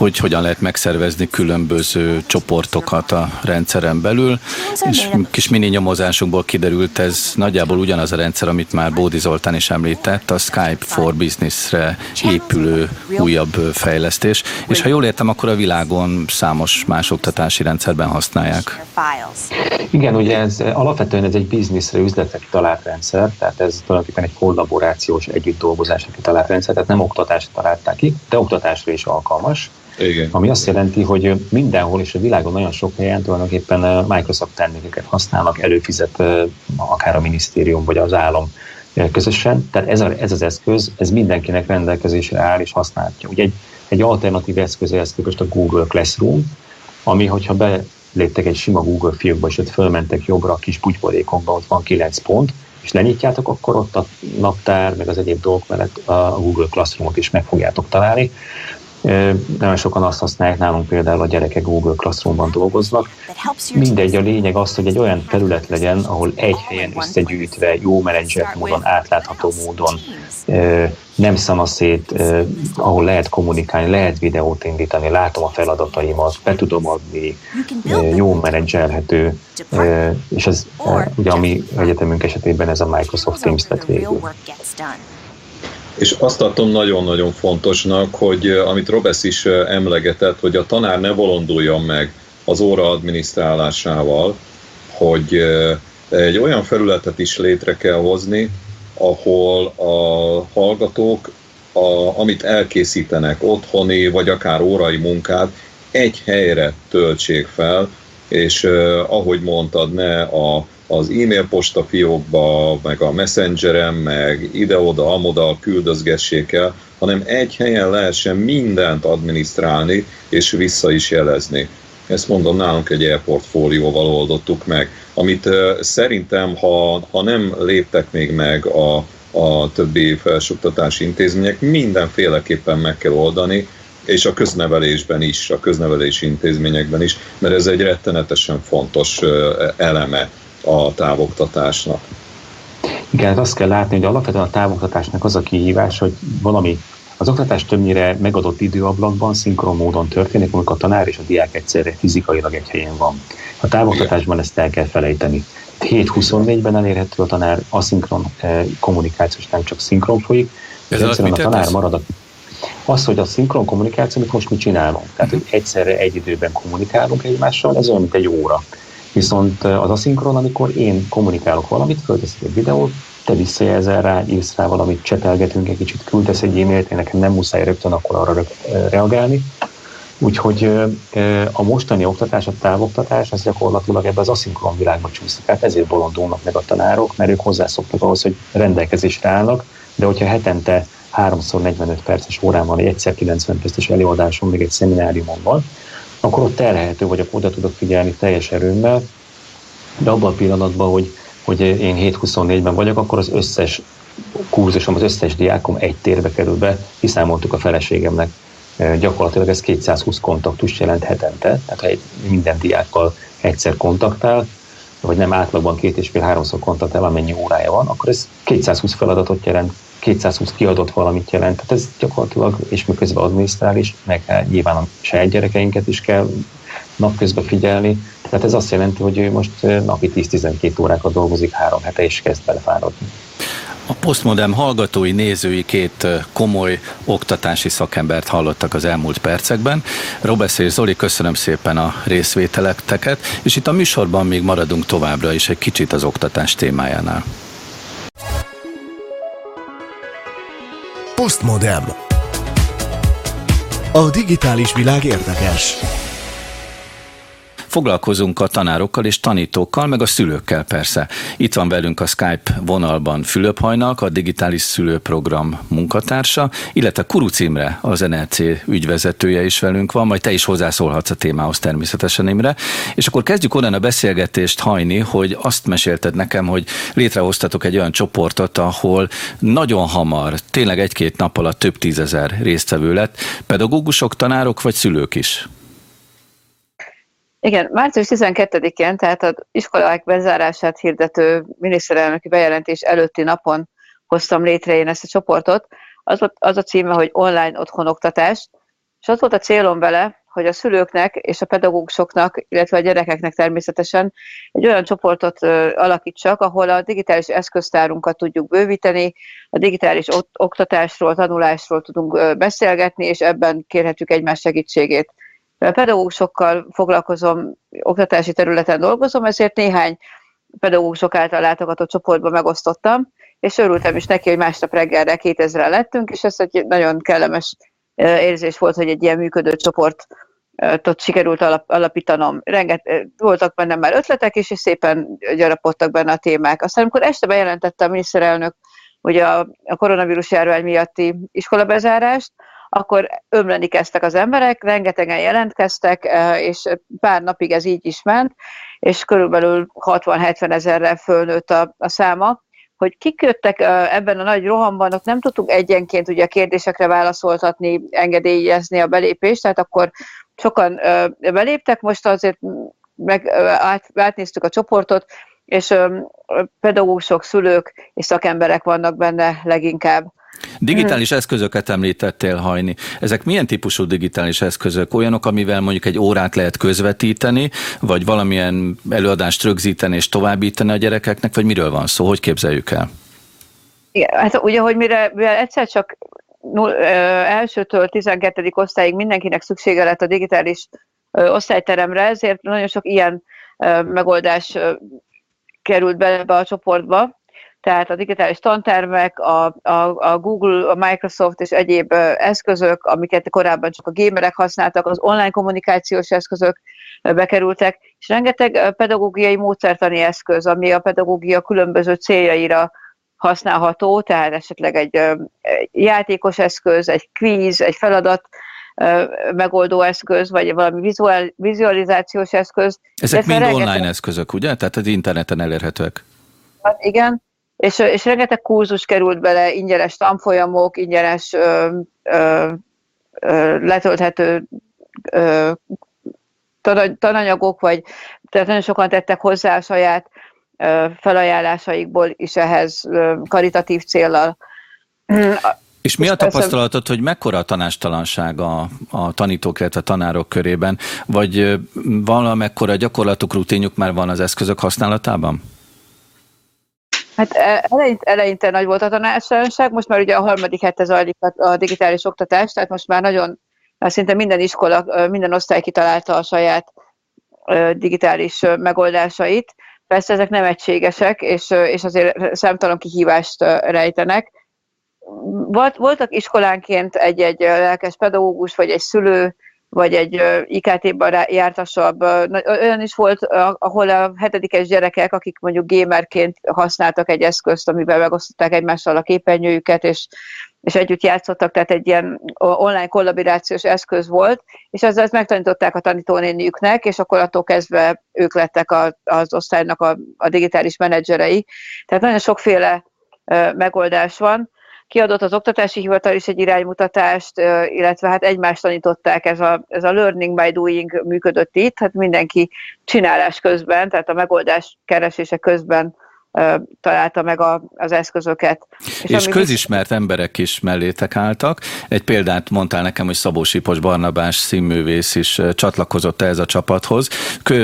hogy hogyan lehet megszervezni különböző csoportokat a rendszeren belül, és kis mini nyomozásunkból kiderült, ez nagyjából ugyanaz a rendszer, amit már Bódi Zoltán is említett, a Skype for Business-re épülő újabb fejlesztés, és ha jól értem, akkor a világon számos más oktatási rendszerben használják. Igen, ugye ez alapvetően ez egy bizniszre, üzletre kitalált rendszer, tehát ez tulajdonképpen egy kollaborációs együtt dolgozásra kitalált rendszer, tehát nem oktatásra találták ki, de oktatásra is alkalmas. Igen. Ami azt jelenti, hogy mindenhol és a világon nagyon sok helyen tulajdonképpen Microsoft termékeket használnak, előfizet akár a minisztérium vagy az állam közösen. Tehát ez, a, ez az eszköz, ez mindenkinek rendelkezésre áll és használja. Ugye egy, egy alternatív eszköz ehhez képest a Google Classroom, ami, hogyha beléptek egy sima Google fiókba, és ott fölmentek jobbra a kis bugyborékokba, ott van 9 pont, és lenyitjátok, akkor ott a naptár, meg az egyéb dolgok mellett a Google Classroom-ot is meg fogjátok találni. Nagyon sokan azt használják, nálunk például a gyerekek Google Classroomban dolgoznak. Mindegy, a lényeg az, hogy egy olyan terület legyen, ahol egy helyen összegyűjtve, jó menedzser módon, átlátható módon, nem szanaszét, ahol lehet kommunikálni, lehet videót indítani, látom a feladataimat, be tudom adni, jó menedzselhető, és ez ugye a mi egyetemünk esetében ez a Microsoft Teams lett végül. És azt tartom nagyon-nagyon fontosnak, hogy amit Robesz is emlegetett, hogy a tanár ne bolonduljon meg az óra adminisztrálásával, hogy egy olyan felületet is létre kell hozni, ahol a hallgatók, a, amit elkészítenek, otthoni vagy akár órai munkát, egy helyre töltsék fel, és ahogy mondtad, ne a az e-mail posta fiókba, meg a messengeren, meg ide-oda, amoda küldözgessék el, hanem egy helyen lehessen mindent adminisztrálni és vissza is jelezni. Ezt mondom, nálunk egy e-portfólióval oldottuk meg, amit szerintem, ha, ha nem léptek még meg a, a többi felsőoktatási intézmények, mindenféleképpen meg kell oldani, és a köznevelésben is, a köznevelési intézményekben is, mert ez egy rettenetesen fontos eleme a távoktatásnak. Igen, hát azt kell látni, hogy alapvetően a távoktatásnak az a kihívás, hogy valami az oktatás többnyire megadott időablakban, szinkron módon történik, amikor a tanár és a diák egyszerre fizikailag egy helyen van. A távoktatásban ezt el kell felejteni. 7-24-ben elérhető a tanár aszinkron eh, kommunikációs, nem csak szinkron folyik, Ez ez egyszerűen a tanár jelent? marad a az, hogy a szinkron kommunikáció, amit most mi csinálunk, tehát hogy egyszerre egy időben kommunikálunk egymással, ez olyan, mint egy óra. Viszont az aszinkron, amikor én kommunikálok valamit, fölteszek egy videót, te visszajelzel rá, írsz rá valamit, csetelgetünk egy kicsit, küldesz egy e-mailt, én nekem nem muszáj rögtön akkor arra reagálni. Úgyhogy a mostani oktatás, a távoktatás, az gyakorlatilag ebbe az aszinkron világba csúszik. Hát ezért bolondulnak meg a tanárok, mert ők hozzászoktak ahhoz, hogy rendelkezésre állnak, de hogyha hetente 3x45 perces órán van, egy egyszer 90 perces előadáson, még egy szemináriumon van, akkor ott terhelhető vagyok, oda tudok figyelni teljes erőmmel, de abban a pillanatban, hogy, hogy én 7-24-ben vagyok, akkor az összes kurzusom, az összes diákom egy térbe kerül be, kiszámoltuk a feleségemnek, E, gyakorlatilag ez 220 kontaktus jelent hetente, tehát ha egy, minden diákkal egyszer kontaktál, vagy nem átlagban két és fél háromszor kontaktál, amennyi órája van, akkor ez 220 feladatot jelent, 220 kiadott valamit jelent, tehát ez gyakorlatilag, és miközben adminisztrál is, meg hát nyilván a saját gyerekeinket is kell napközben figyelni, tehát ez azt jelenti, hogy ő most eh, napi 10-12 órákat dolgozik három hete, és kezd belefáradni. A Postmodern hallgatói, nézői két ö, komoly oktatási szakembert hallottak az elmúlt percekben. Robesz és Zoli, köszönöm szépen a részvételeteket, és itt a műsorban még maradunk továbbra is egy kicsit az oktatás témájánál. Postmodem. A digitális világ érdekes. Foglalkozunk a tanárokkal és tanítókkal, meg a szülőkkel persze. Itt van velünk a Skype vonalban Fülöp Hajnalk, a digitális szülőprogram munkatársa, illetve Kuruc Imre, az NLC ügyvezetője is velünk van, majd te is hozzászólhatsz a témához természetesen Imre. És akkor kezdjük onnan a beszélgetést hajni, hogy azt mesélted nekem, hogy létrehoztatok egy olyan csoportot, ahol nagyon hamar, tényleg egy-két nap alatt több tízezer résztvevő lett, pedagógusok, tanárok vagy szülők is. Igen, március 12-én, tehát az iskolák bezárását hirdető miniszterelnöki bejelentés előtti napon hoztam létre én ezt a csoportot. Az, volt, az a címe, hogy online otthonoktatás, és az volt a célom vele, hogy a szülőknek és a pedagógusoknak, illetve a gyerekeknek természetesen egy olyan csoportot alakítsak, ahol a digitális eszköztárunkat tudjuk bővíteni, a digitális oktatásról, tanulásról tudunk beszélgetni, és ebben kérhetjük egymás segítségét. Pedagógusokkal foglalkozom, oktatási területen dolgozom, ezért néhány pedagógusok által látogatott csoportba megosztottam, és örültem is neki, hogy másnap reggelre 2000-en lettünk, és ez egy nagyon kellemes érzés volt, hogy egy ilyen működő csoport ott sikerült alap, alapítanom. Renget, voltak benne már ötletek is, és szépen gyarapodtak benne a témák. Aztán, amikor este bejelentette a miniszterelnök, hogy a, a koronavírus járvány miatti iskolabezárást, akkor ömleni kezdtek az emberek, rengetegen jelentkeztek, eh, és pár napig ez így is ment, és körülbelül 60-70 ezerre fölnőtt a, a száma. Hogy kik jöttek eh, ebben a nagy rohamban, ott nem tudtuk egyenként ugye a kérdésekre válaszoltatni, engedélyezni a belépést, tehát akkor sokan eh, beléptek, most azért meg át, átnéztük a csoportot, és pedagógusok, szülők és szakemberek vannak benne leginkább. Digitális eszközöket említettél, Hajni. Ezek milyen típusú digitális eszközök? Olyanok, amivel mondjuk egy órát lehet közvetíteni, vagy valamilyen előadást rögzíteni és továbbítani a gyerekeknek, vagy miről van szó? Hogy képzeljük el? Igen, hát ugye, hogy mire, mivel egyszer csak null, ö, elsőtől 12. osztályig mindenkinek szüksége lett a digitális ö, osztályteremre, ezért nagyon sok ilyen megoldás került bele be a csoportba, tehát a digitális tantermek, a, a, a Google, a Microsoft és egyéb eszközök, amiket korábban csak a gamerek használtak, az online kommunikációs eszközök bekerültek, és rengeteg pedagógiai módszertani eszköz, ami a pedagógia különböző céljaira használható, tehát esetleg egy játékos eszköz, egy kvíz, egy feladat, megoldó eszköz, vagy valami vizuál, vizualizációs eszköz. Ezek mind rengeteg... online eszközök, ugye? Tehát az interneten elérhetőek. Hát igen, és, és rengeteg kurzus került bele, ingyenes tanfolyamok, ingyenes ö, ö, ö, letölthető ö, tananyagok, vagy tehát nagyon sokan tettek hozzá a saját felajánlásaikból is ehhez karitatív céllal. És mi a tapasztalatod, hogy mekkora a tanástalanság a, a tanítók, illetve a tanárok körében, vagy valamekkora gyakorlatuk, rutinjuk már van az eszközök használatában? Hát e, eleinte, eleinte nagy volt a tanástalanság, most már ugye a harmadik hete zajlik a digitális oktatás, tehát most már nagyon, szinte minden iskola, minden osztály kitalálta a saját digitális megoldásait. Persze ezek nem egységesek, és, és azért számtalan kihívást rejtenek. Volt, voltak iskolánként egy-egy lelkes pedagógus, vagy egy szülő, vagy egy IKT-ban jártasabb. Olyan is volt, ahol a hetedikes gyerekek, akik mondjuk gamerként használtak egy eszközt, amivel megosztották egymással a képernyőjüket, és, és együtt játszottak, tehát egy ilyen online kollaborációs eszköz volt, és ezzel ezt megtanították a tanítónéniüknek, és akkor attól kezdve ők lettek a, az osztálynak a, a digitális menedzserei. Tehát nagyon sokféle megoldás van kiadott az oktatási hivatal is egy iránymutatást, illetve hát egymást tanították, ez a, ez a learning by doing működött itt, hát mindenki csinálás közben, tehát a megoldás keresése közben találta meg a, az eszközöket. És, és közismert is... emberek is mellétek álltak. Egy példát mondtál nekem, hogy Szabó Sipos Barnabás színművész is csatlakozott ez a csapathoz.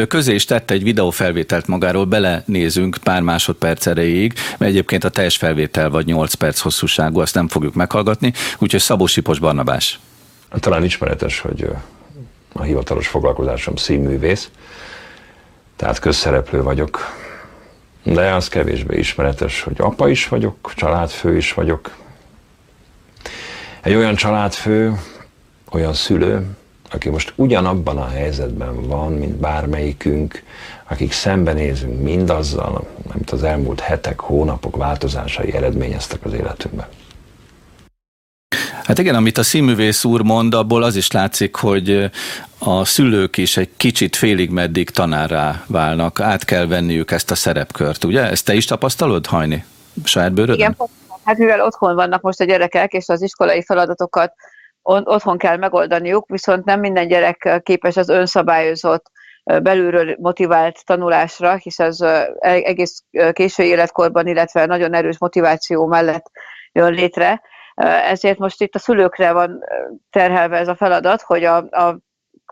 Közé is tette egy videófelvételt magáról, belenézünk pár másodperc erejéig, mert egyébként a teljes felvétel vagy 8 perc hosszúságú, azt nem fogjuk meghallgatni, úgyhogy Szabó Sipos Barnabás. Talán ismeretes, hogy a hivatalos foglalkozásom színművész, tehát közszereplő vagyok de az kevésbé ismeretes, hogy apa is vagyok, családfő is vagyok. Egy olyan családfő, olyan szülő, aki most ugyanabban a helyzetben van, mint bármelyikünk, akik szembenézünk mindazzal, amit az elmúlt hetek, hónapok változásai eredményeztek az életünkben. Hát igen, amit a színművész úr mond, abból az is látszik, hogy a szülők is egy kicsit félig meddig tanárá válnak, át kell venniük ezt a szerepkört, ugye? Ezt te is tapasztalod, Hajni? Saját bőrödön? Igen, hát mivel otthon vannak most a gyerekek, és az iskolai feladatokat otthon kell megoldaniuk, viszont nem minden gyerek képes az önszabályozott, belülről motivált tanulásra, hisz ez e-, egész késő életkorban, illetve nagyon erős motiváció mellett jön létre. Ezért most itt a szülőkre van terhelve ez a feladat, hogy a, a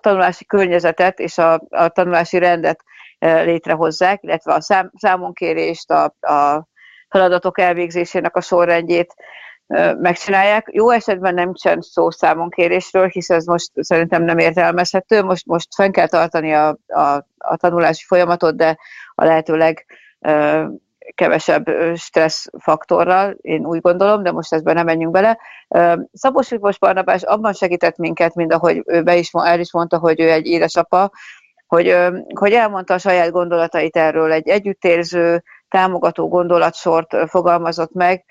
tanulási környezetet és a, a tanulási rendet létrehozzák, illetve a szám, számonkérést, a, a feladatok elvégzésének a sorrendjét megcsinálják. Jó esetben nem sem szó számonkérésről, hisz ez most szerintem nem értelmezhető. Most, most fenn kell tartani a, a, a tanulási folyamatot, de a lehetőleg kevesebb stressz faktorral, én úgy gondolom, de most ezben nem menjünk bele. Szabos Miklós Barnabás abban segített minket, mint ahogy ő be is, el is mondta, hogy ő egy édesapa, hogy, hogy elmondta a saját gondolatait erről, egy együttérző, támogató gondolatsort fogalmazott meg,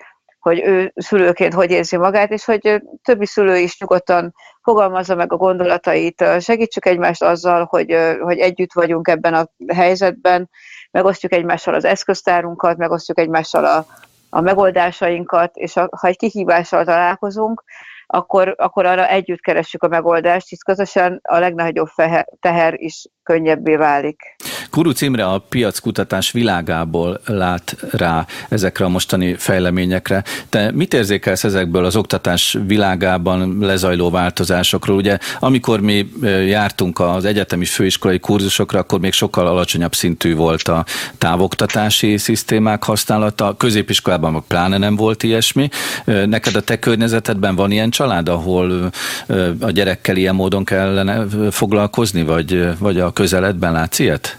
hogy ő szülőként hogy érzi magát, és hogy többi szülő is nyugodtan fogalmazza meg a gondolatait, segítsük egymást azzal, hogy, hogy együtt vagyunk ebben a helyzetben, megosztjuk egymással az eszköztárunkat, megosztjuk egymással a, a megoldásainkat, és a, ha egy kihívással találkozunk, akkor, akkor arra együtt keressük a megoldást, hisz közösen a legnagyobb teher is könnyebbé válik. Kuruc Imre a piackutatás világából lát rá ezekre a mostani fejleményekre. Te mit érzékelsz ezekből az oktatás világában lezajló változásokról? Ugye amikor mi jártunk az egyetemi főiskolai kurzusokra, akkor még sokkal alacsonyabb szintű volt a távoktatási szisztémák használata. Középiskolában pláne nem volt ilyesmi. Neked a te környezetedben van ilyen család, ahol a gyerekkel ilyen módon kellene foglalkozni, vagy, vagy a közeledben látsz ilyet?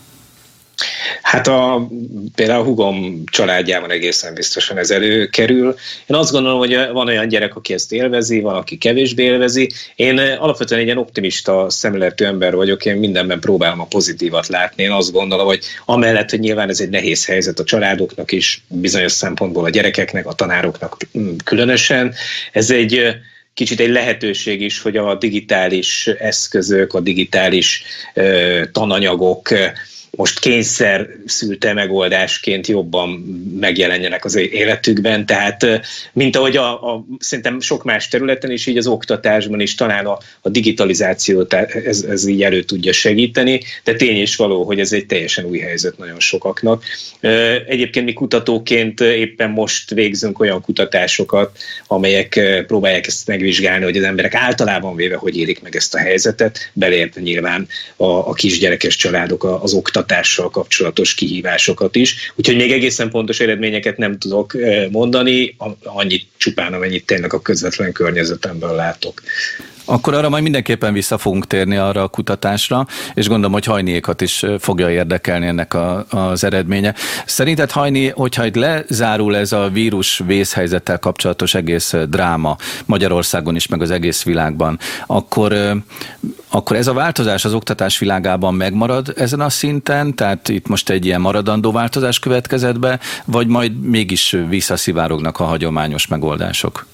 Hát a, például a hugom családjában egészen biztosan ez előkerül. Én azt gondolom, hogy van olyan gyerek, aki ezt élvezi, van, aki kevésbé élvezi. Én alapvetően egy ilyen optimista szemléletű ember vagyok, én mindenben próbálom a pozitívat látni. Én azt gondolom, hogy amellett, hogy nyilván ez egy nehéz helyzet a családoknak is, bizonyos szempontból a gyerekeknek, a tanároknak különösen, ez egy kicsit egy lehetőség is, hogy a digitális eszközök, a digitális ö, tananyagok most kényszer szülte megoldásként jobban megjelenjenek az életükben. Tehát, mint ahogy a, a, szerintem sok más területen is, így az oktatásban is talán a, a digitalizációt ez, ez így elő tudja segíteni, de tény is való, hogy ez egy teljesen új helyzet nagyon sokaknak. Egyébként mi kutatóként éppen most végzünk olyan kutatásokat, amelyek próbálják ezt megvizsgálni, hogy az emberek általában véve hogy élik meg ezt a helyzetet, beleértve nyilván a, a kisgyerekes családok az oktatással kapcsolatos kihívásokat is. Úgyhogy még egészen pontos eredményeket nem tudok mondani, annyit csupán, amennyit tényleg a közvetlen környezetemből látok. Akkor arra majd mindenképpen vissza fogunk térni arra a kutatásra, és gondolom, hogy Hajniékat is fogja érdekelni ennek a, az eredménye. Szerinted Hajni, hogyha itt lezárul ez a vírus vészhelyzettel kapcsolatos egész dráma Magyarországon is, meg az egész világban, akkor, akkor ez a változás az oktatás világában megmarad ezen a szinten, tehát itt most egy ilyen maradandó változás következett be, vagy majd mégis visszaszivárognak a hagyományos megoldások?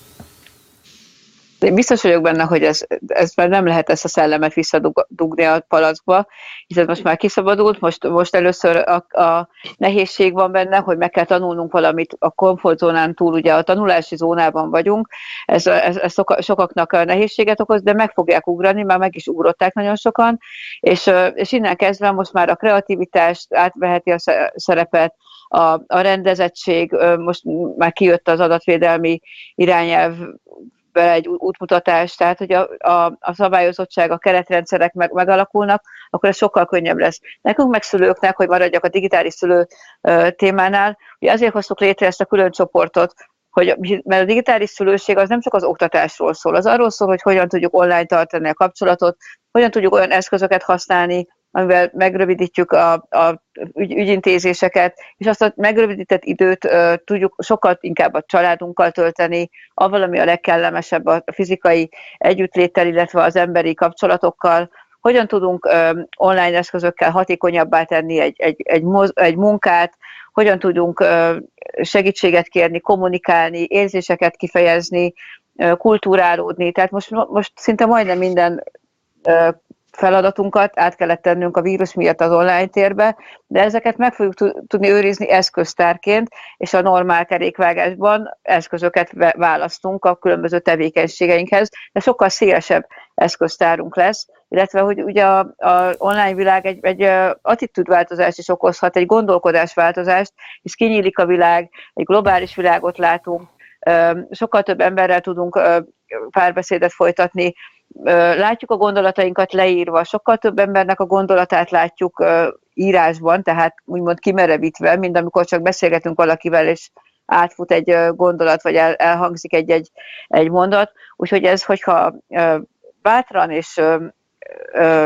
Én biztos vagyok benne, hogy ez, ez már nem lehet ezt a szellemet visszadugni a palackba, hiszen most már kiszabadult, most, most először a, a nehézség van benne, hogy meg kell tanulnunk valamit a komfortzónán túl, ugye a tanulási zónában vagyunk, ez, ez, ez sokaknak nehézséget okoz, de meg fogják ugrani, már meg is ugrották nagyon sokan, és, és innen kezdve most már a kreativitást átveheti a szerepet, a, a rendezettség, most már kijött az adatvédelmi irányelv be egy útmutatás, tehát hogy a, a, a szabályozottság, a keretrendszerek meg, megalakulnak, akkor ez sokkal könnyebb lesz. Nekünk meg szülőknek, hogy maradjak a digitális szülő témánál, hogy azért hoztuk létre ezt a külön csoportot, hogy, mert a digitális szülőség az nem csak az oktatásról szól, az arról szól, hogy hogyan tudjuk online tartani a kapcsolatot, hogyan tudjuk olyan eszközöket használni, amivel megrövidítjük a, a ügy, ügyintézéseket, és azt a megrövidített időt uh, tudjuk sokkal inkább a családunkkal tölteni, avval, ami a legkellemesebb a fizikai együttléttel, illetve az emberi kapcsolatokkal, hogyan tudunk uh, online eszközökkel hatékonyabbá tenni egy, egy, egy, moz, egy munkát, hogyan tudunk uh, segítséget kérni, kommunikálni, érzéseket kifejezni, kultúrálódni. Tehát most, most szinte majdnem minden feladatunkat át kellett tennünk a vírus miatt az online térbe, de ezeket meg fogjuk tudni őrizni eszköztárként, és a normál kerékvágásban eszközöket választunk a különböző tevékenységeinkhez, de sokkal szélesebb eszköztárunk lesz, illetve hogy ugye a, a online világ egy, egy attitűdváltozást is okozhat, egy gondolkodásváltozást, és kinyílik a világ, egy globális világot látunk, sokkal több emberrel tudunk párbeszédet folytatni, látjuk a gondolatainkat leírva, sokkal több embernek a gondolatát látjuk írásban, tehát úgymond kimerevítve, mint amikor csak beszélgetünk valakivel, és átfut egy gondolat, vagy el, elhangzik egy-egy egy mondat. Úgyhogy ez, hogyha bátran és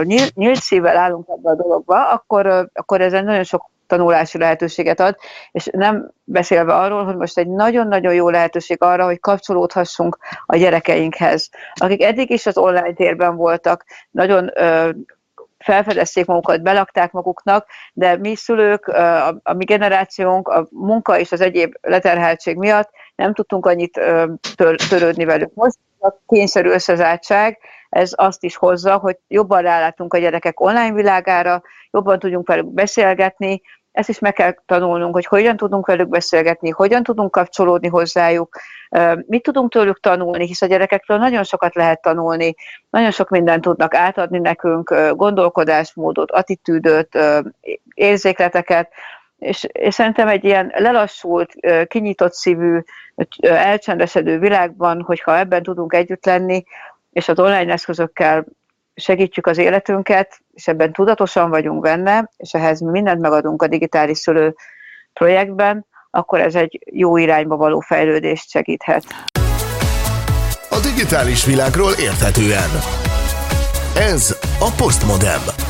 nyílt, nyílt szívvel állunk ebbe a dologba, akkor, akkor ezen nagyon sok tanulási lehetőséget ad, és nem beszélve arról, hogy most egy nagyon-nagyon jó lehetőség arra, hogy kapcsolódhassunk a gyerekeinkhez, akik eddig is az online térben voltak, nagyon ö, felfedezték magukat, belakták maguknak, de mi szülők, a, a mi generációnk a munka és az egyéb leterheltség miatt nem tudtunk annyit tör, törődni velük. Most a kényszerű összezártság, ez azt is hozza, hogy jobban rálátunk a gyerekek online világára, jobban tudjunk velük beszélgetni, ezt is meg kell tanulnunk, hogy hogyan tudunk velük beszélgetni, hogyan tudunk kapcsolódni hozzájuk, mit tudunk tőlük tanulni, hisz a gyerekekről nagyon sokat lehet tanulni, nagyon sok mindent tudnak átadni nekünk, gondolkodásmódot, attitűdöt, érzékleteket, és, és szerintem egy ilyen lelassult, kinyitott szívű, elcsendesedő világban, hogyha ebben tudunk együtt lenni, és az online eszközökkel segítjük az életünket, és ebben tudatosan vagyunk benne, és ehhez mi mindent megadunk a digitális szülő projektben, akkor ez egy jó irányba való fejlődést segíthet. A digitális világról érthetően. Ez a Postmodem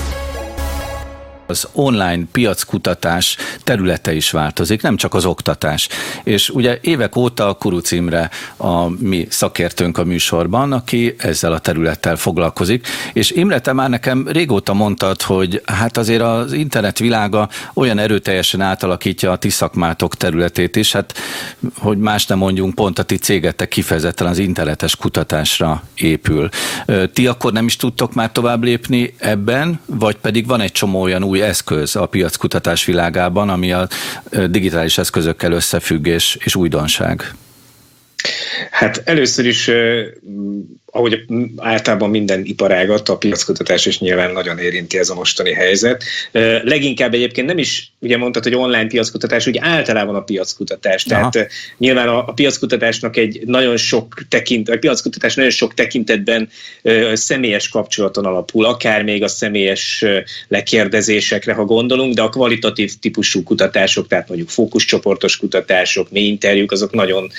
az online piackutatás területe is változik, nem csak az oktatás. És ugye évek óta a Kuruc Imre a mi szakértőnk a műsorban, aki ezzel a területtel foglalkozik. És Imre, te már nekem régóta mondtad, hogy hát azért az internet világa olyan erőteljesen átalakítja a ti szakmátok területét is, hát hogy más nem mondjunk, pont a ti cégetek kifejezetten az internetes kutatásra épül. Ti akkor nem is tudtok már tovább lépni ebben, vagy pedig van egy csomó olyan új új eszköz a piackutatás világában, ami a digitális eszközökkel összefügg és, és újdonság? Hát először is ahogy általában minden iparágat, a piackutatás is nyilván nagyon érinti ez a mostani helyzet. Leginkább egyébként nem is, ugye mondtad, hogy online piackutatás, úgy általában a piackutatás. Tehát Aha. nyilván a, a piackutatásnak egy nagyon sok tekint, a piackutatás nagyon sok tekintetben személyes kapcsolaton alapul, akár még a személyes lekérdezésekre, ha gondolunk, de a kvalitatív típusú kutatások, tehát mondjuk fókuszcsoportos kutatások, mély interjúk, azok nagyon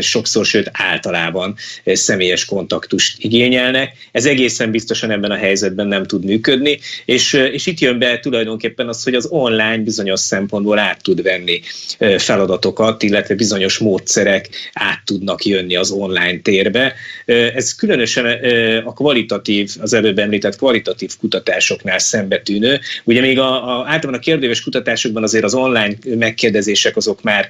sokszor, sőt általában személyes kontakt kontaktust igényelnek. Ez egészen biztosan ebben a helyzetben nem tud működni, és, és itt jön be tulajdonképpen az, hogy az online bizonyos szempontból át tud venni feladatokat, illetve bizonyos módszerek át tudnak jönni az online térbe. Ez különösen a kvalitatív, az előbb említett kvalitatív kutatásoknál szembetűnő. Ugye még a, a, általában a kérdéves kutatásokban azért az online megkérdezések azok már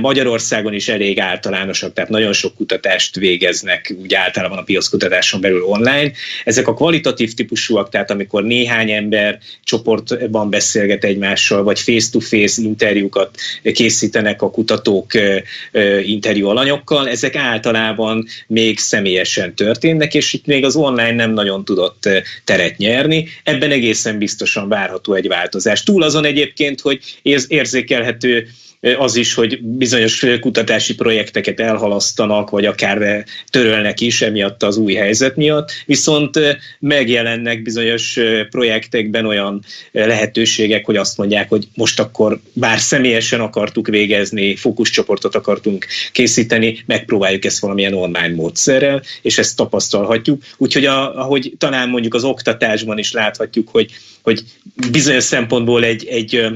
Magyarországon is elég általánosak, tehát nagyon sok kutatást végeznek úgy általában általában a piackutatáson belül online. Ezek a kvalitatív típusúak, tehát amikor néhány ember csoportban beszélget egymással, vagy face-to-face interjúkat készítenek a kutatók interjú alanyokkal, ezek általában még személyesen történnek, és itt még az online nem nagyon tudott teret nyerni. Ebben egészen biztosan várható egy változás. Túl azon egyébként, hogy érzékelhető az is, hogy bizonyos kutatási projekteket elhalasztanak, vagy akár törölnek is emiatt az új helyzet miatt, viszont megjelennek bizonyos projektekben olyan lehetőségek, hogy azt mondják, hogy most akkor bár személyesen akartuk végezni, fókuszcsoportot akartunk készíteni, megpróbáljuk ezt valamilyen online módszerrel, és ezt tapasztalhatjuk. Úgyhogy a, ahogy talán mondjuk az oktatásban is láthatjuk, hogy, hogy bizonyos szempontból egy, egy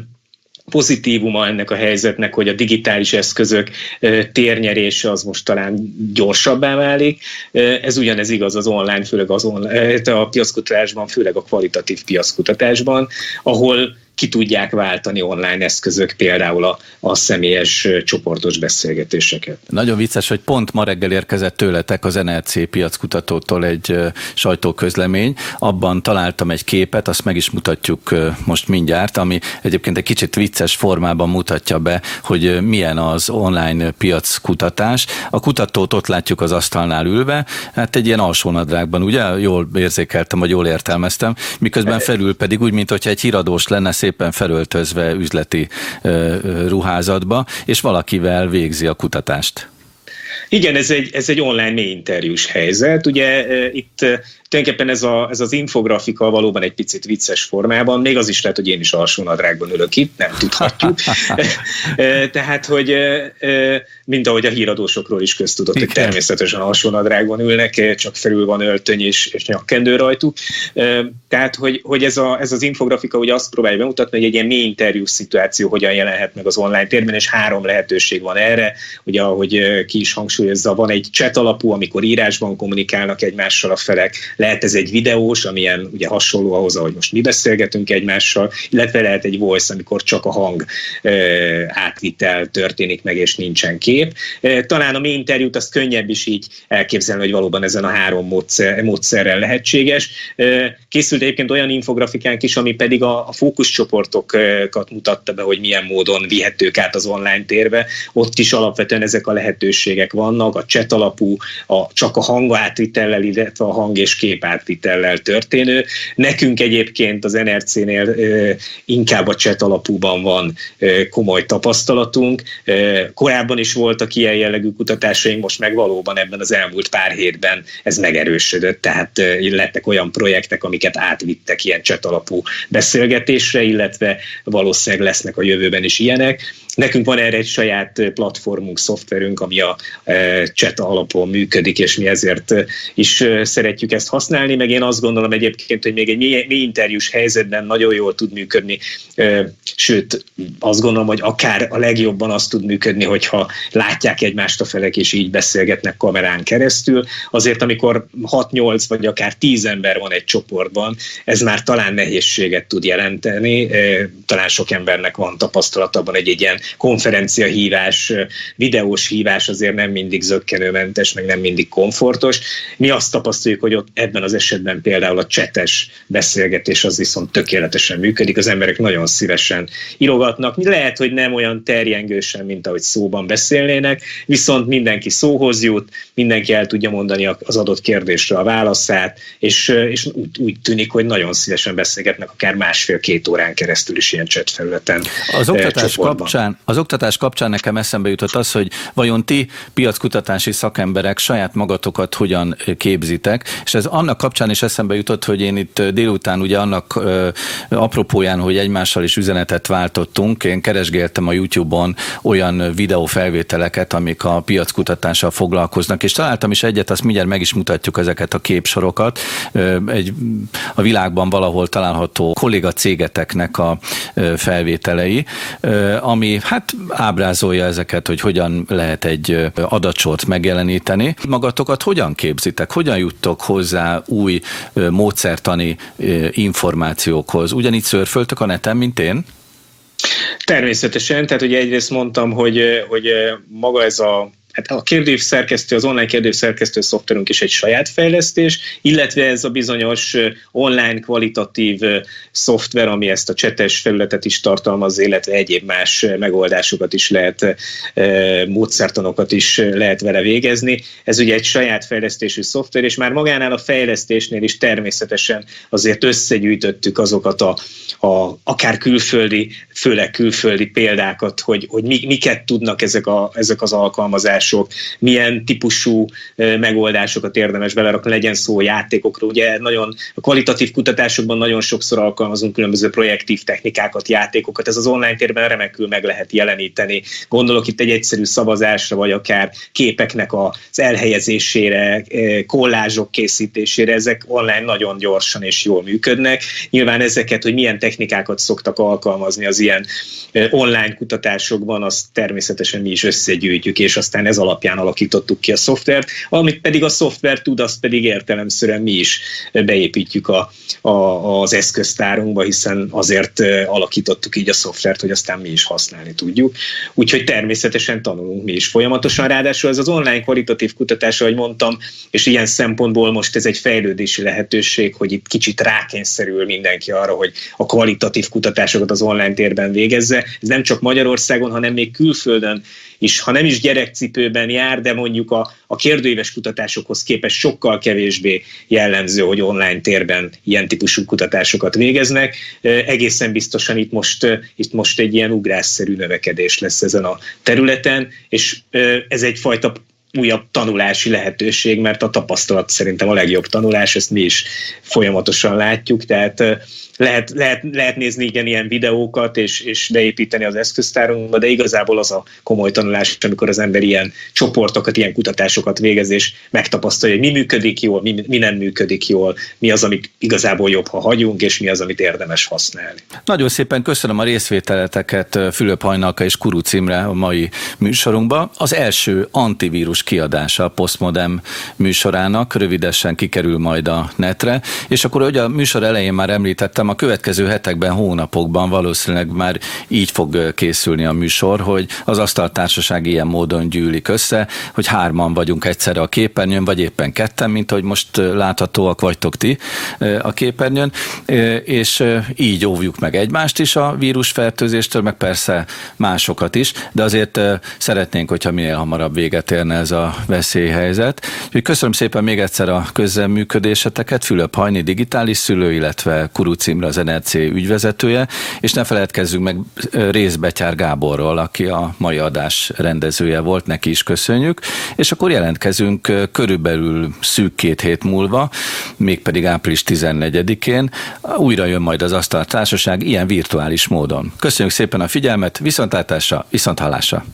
pozitívuma ennek a helyzetnek, hogy a digitális eszközök térnyerése az most talán gyorsabbá válik. Ez ugyanez igaz az online, főleg az online, a piackutatásban, főleg a kvalitatív piackutatásban, ahol ki tudják váltani online eszközök, például a, a személyes csoportos beszélgetéseket. Nagyon vicces, hogy pont ma reggel érkezett tőletek az NLC piackutatótól egy sajtóközlemény. Abban találtam egy képet, azt meg is mutatjuk most mindjárt, ami egyébként egy kicsit vicces formában mutatja be, hogy milyen az online piackutatás. A kutatót ott látjuk az asztalnál ülve, hát egy ilyen alsónadrágban, ugye? Jól érzékeltem, vagy jól értelmeztem, miközben felül pedig úgy, mint hogyha egy híradós lenne szépen felöltözve üzleti ruházatba, és valakivel végzi a kutatást. Igen, ez egy, ez egy online mély interjús helyzet. Ugye itt tulajdonképpen ez, a, ez az infografika valóban egy picit vicces formában, még az is lehet, hogy én is alsónadrágban ülök itt, nem tudhatjuk. Tehát, hogy mint ahogy a híradósokról is köztudott, hogy természetesen alsónadrágban ülnek, csak felül van öltöny és, és nyakkendő rajtuk. Tehát, hogy, hogy ez, a, ez az infografika ugye azt próbálja bemutatni, hogy egy ilyen mély interjú szituáció hogyan jelenhet meg az online térben, és három lehetőség van erre. Ugye, ahogy ki is hangsúlyozza, van egy chat alapú, amikor írásban kommunikálnak egymással a felek, lehet ez egy videós, amilyen ugye hasonló ahhoz, ahogy most mi beszélgetünk egymással, illetve lehet egy voice, amikor csak a hang átvitel történik meg, és nincsen kép. Talán a mi interjút azt könnyebb is így elképzelni, hogy valóban ezen a három módszer, módszerrel lehetséges. Készült egyébként olyan infografikánk is, ami pedig a, a fókuszcsoportokat mutatta be, hogy milyen módon vihetők át az online térbe. Ott is alapvetően ezek a lehetőségek vannak, a chat alapú, a, csak a hang átvitellel, illetve a hang és kép átvitellel történő. Nekünk egyébként az NRC-nél inkább a chat alapúban van komoly tapasztalatunk. Korábban is voltak ilyen jellegű kutatásaink, most meg valóban ebben az elmúlt pár hétben ez megerősödött, tehát lettek olyan projektek, amiket átvittek ilyen chat alapú beszélgetésre, illetve valószínűleg lesznek a jövőben is ilyenek. Nekünk van erre egy saját platformunk, szoftverünk, ami a chat alapon működik, és mi ezért is szeretjük ezt használni, meg én azt gondolom egyébként, hogy még egy mély, mély interjús helyzetben nagyon jól tud működni, sőt, azt gondolom, hogy akár a legjobban azt tud működni, hogyha látják egymást a felek, és így beszélgetnek kamerán keresztül. Azért, amikor 6-8 vagy akár 10 ember van egy csoportban, ez már talán nehézséget tud jelenteni, talán sok embernek van tapasztalatban egy, egy ilyen konferencia hívás, videós hívás azért nem mindig zöggenőmentes, meg nem mindig komfortos. Mi azt tapasztaljuk, hogy ott ebben az esetben például a csetes beszélgetés az viszont tökéletesen működik, az emberek nagyon szívesen írogatnak. Lehet, hogy nem olyan terjengősen, mint ahogy szóban beszélnének, viszont mindenki szóhoz jut, mindenki el tudja mondani az adott kérdésre a válaszát, és, és úgy, úgy tűnik, hogy nagyon szívesen beszélgetnek akár másfél-két órán keresztül is ilyen chat felületen. Az oktatás, kapcsán, az oktatás kapcsán nekem eszembe jutott az, hogy vajon ti piackutatási szakemberek saját magatokat hogyan képzitek, és ez annak kapcsán is eszembe jutott, hogy én itt délután ugye annak apropóján, hogy egymással is üzenetet váltottunk, én keresgéltem a YouTube-on olyan videófelvételeket, amik a piackutatással foglalkoznak, és találtam is egyet, azt mindjárt meg is mutatjuk ezeket a képsorokat. Egy, a világban valahol található kolléga cégeteknek a felvételei, ami hát ábrázolja ezeket, hogy hogyan lehet egy adatsort megjeleníteni. Magatokat hogyan képzitek? Hogyan juttok hozzá új módszertani információkhoz? Ugyanígy szörföltök a neten, mint én? Természetesen, tehát ugye egyrészt mondtam, hogy, hogy maga ez a hát a kérdőszerkesztő, az online kérdőszerkesztő szoftverünk is egy saját fejlesztés, illetve ez a bizonyos online kvalitatív szoftver, ami ezt a csetes felületet is tartalmaz, illetve egyéb más megoldásokat is lehet, módszertanokat is lehet vele végezni. Ez ugye egy saját fejlesztésű szoftver, és már magánál a fejlesztésnél is természetesen azért összegyűjtöttük azokat a, a akár külföldi, főleg külföldi példákat, hogy, hogy miket tudnak ezek, a, ezek az alkalmazások, megoldások, milyen típusú megoldásokat érdemes belerakni, legyen szó játékokról. Ugye nagyon a kvalitatív kutatásokban nagyon sokszor alkalmazunk különböző projektív technikákat, játékokat. Ez az online térben remekül meg lehet jeleníteni. Gondolok itt egy egyszerű szavazásra, vagy akár képeknek az elhelyezésére, kollázsok készítésére. Ezek online nagyon gyorsan és jól működnek. Nyilván ezeket, hogy milyen technikákat szoktak alkalmazni az ilyen online kutatásokban, azt természetesen mi is összegyűjtjük, és aztán ez alapján alakítottuk ki a szoftvert, amit pedig a szoftver tud, azt pedig értelemszerűen mi is beépítjük a, a, az eszköztárunkba, hiszen azért alakítottuk így a szoftvert, hogy aztán mi is használni tudjuk. Úgyhogy természetesen tanulunk mi is folyamatosan, ráadásul ez az online kvalitatív kutatás, ahogy mondtam, és ilyen szempontból most ez egy fejlődési lehetőség, hogy itt kicsit rákényszerül mindenki arra, hogy a kvalitatív kutatásokat az online térben végezze. Ez nem csak Magyarországon, hanem még külföldön is, ha nem is gyerekcipőben jár, de mondjuk a, a kérdőíves kutatásokhoz képest sokkal kevésbé jellemző, hogy online térben ilyen típusú kutatásokat végeznek. Egészen biztosan itt most, itt most egy ilyen ugrásszerű növekedés lesz ezen a területen, és ez egyfajta újabb tanulási lehetőség, mert a tapasztalat szerintem a legjobb tanulás, ezt mi is folyamatosan látjuk, tehát lehet, lehet, lehet nézni igen ilyen videókat, és, és beépíteni az eszköztárunkba, de igazából az a komoly tanulás, amikor az ember ilyen csoportokat, ilyen kutatásokat végez, és megtapasztalja, hogy mi működik jól, mi, mi nem működik jól, mi az, amit igazából jobb, ha hagyunk, és mi az, amit érdemes használni. Nagyon szépen köszönöm a részvételeteket Fülöp Hajnalka és Kuru címre a mai műsorunkba. Az első antivírus kiadása a Postmodem műsorának rövidesen kikerül majd a netre, és akkor, hogy a műsor elején már említettem, a következő hetekben, hónapokban valószínűleg már így fog készülni a műsor, hogy az asztaltársaság ilyen módon gyűlik össze, hogy hárman vagyunk egyszerre a képernyőn, vagy éppen ketten, mint ahogy most láthatóak vagytok ti a képernyőn, és így óvjuk meg egymást is a vírusfertőzéstől, meg persze másokat is, de azért szeretnénk, hogyha minél hamarabb véget érne ez a veszélyhelyzet. Úgyhogy köszönöm szépen még egyszer a közzelműködéseteket, Fülöp Hajni digitális szülő, illetve Kuruci Imre az NRC ügyvezetője, és ne feledkezzünk meg Részbetyár Gáborról, aki a mai adás rendezője volt, neki is köszönjük, és akkor jelentkezünk körülbelül szűk két hét múlva, mégpedig április 14-én, újra jön majd az Asztal Társaság ilyen virtuális módon. Köszönjük szépen a figyelmet, viszontlátásra, viszonthallásra!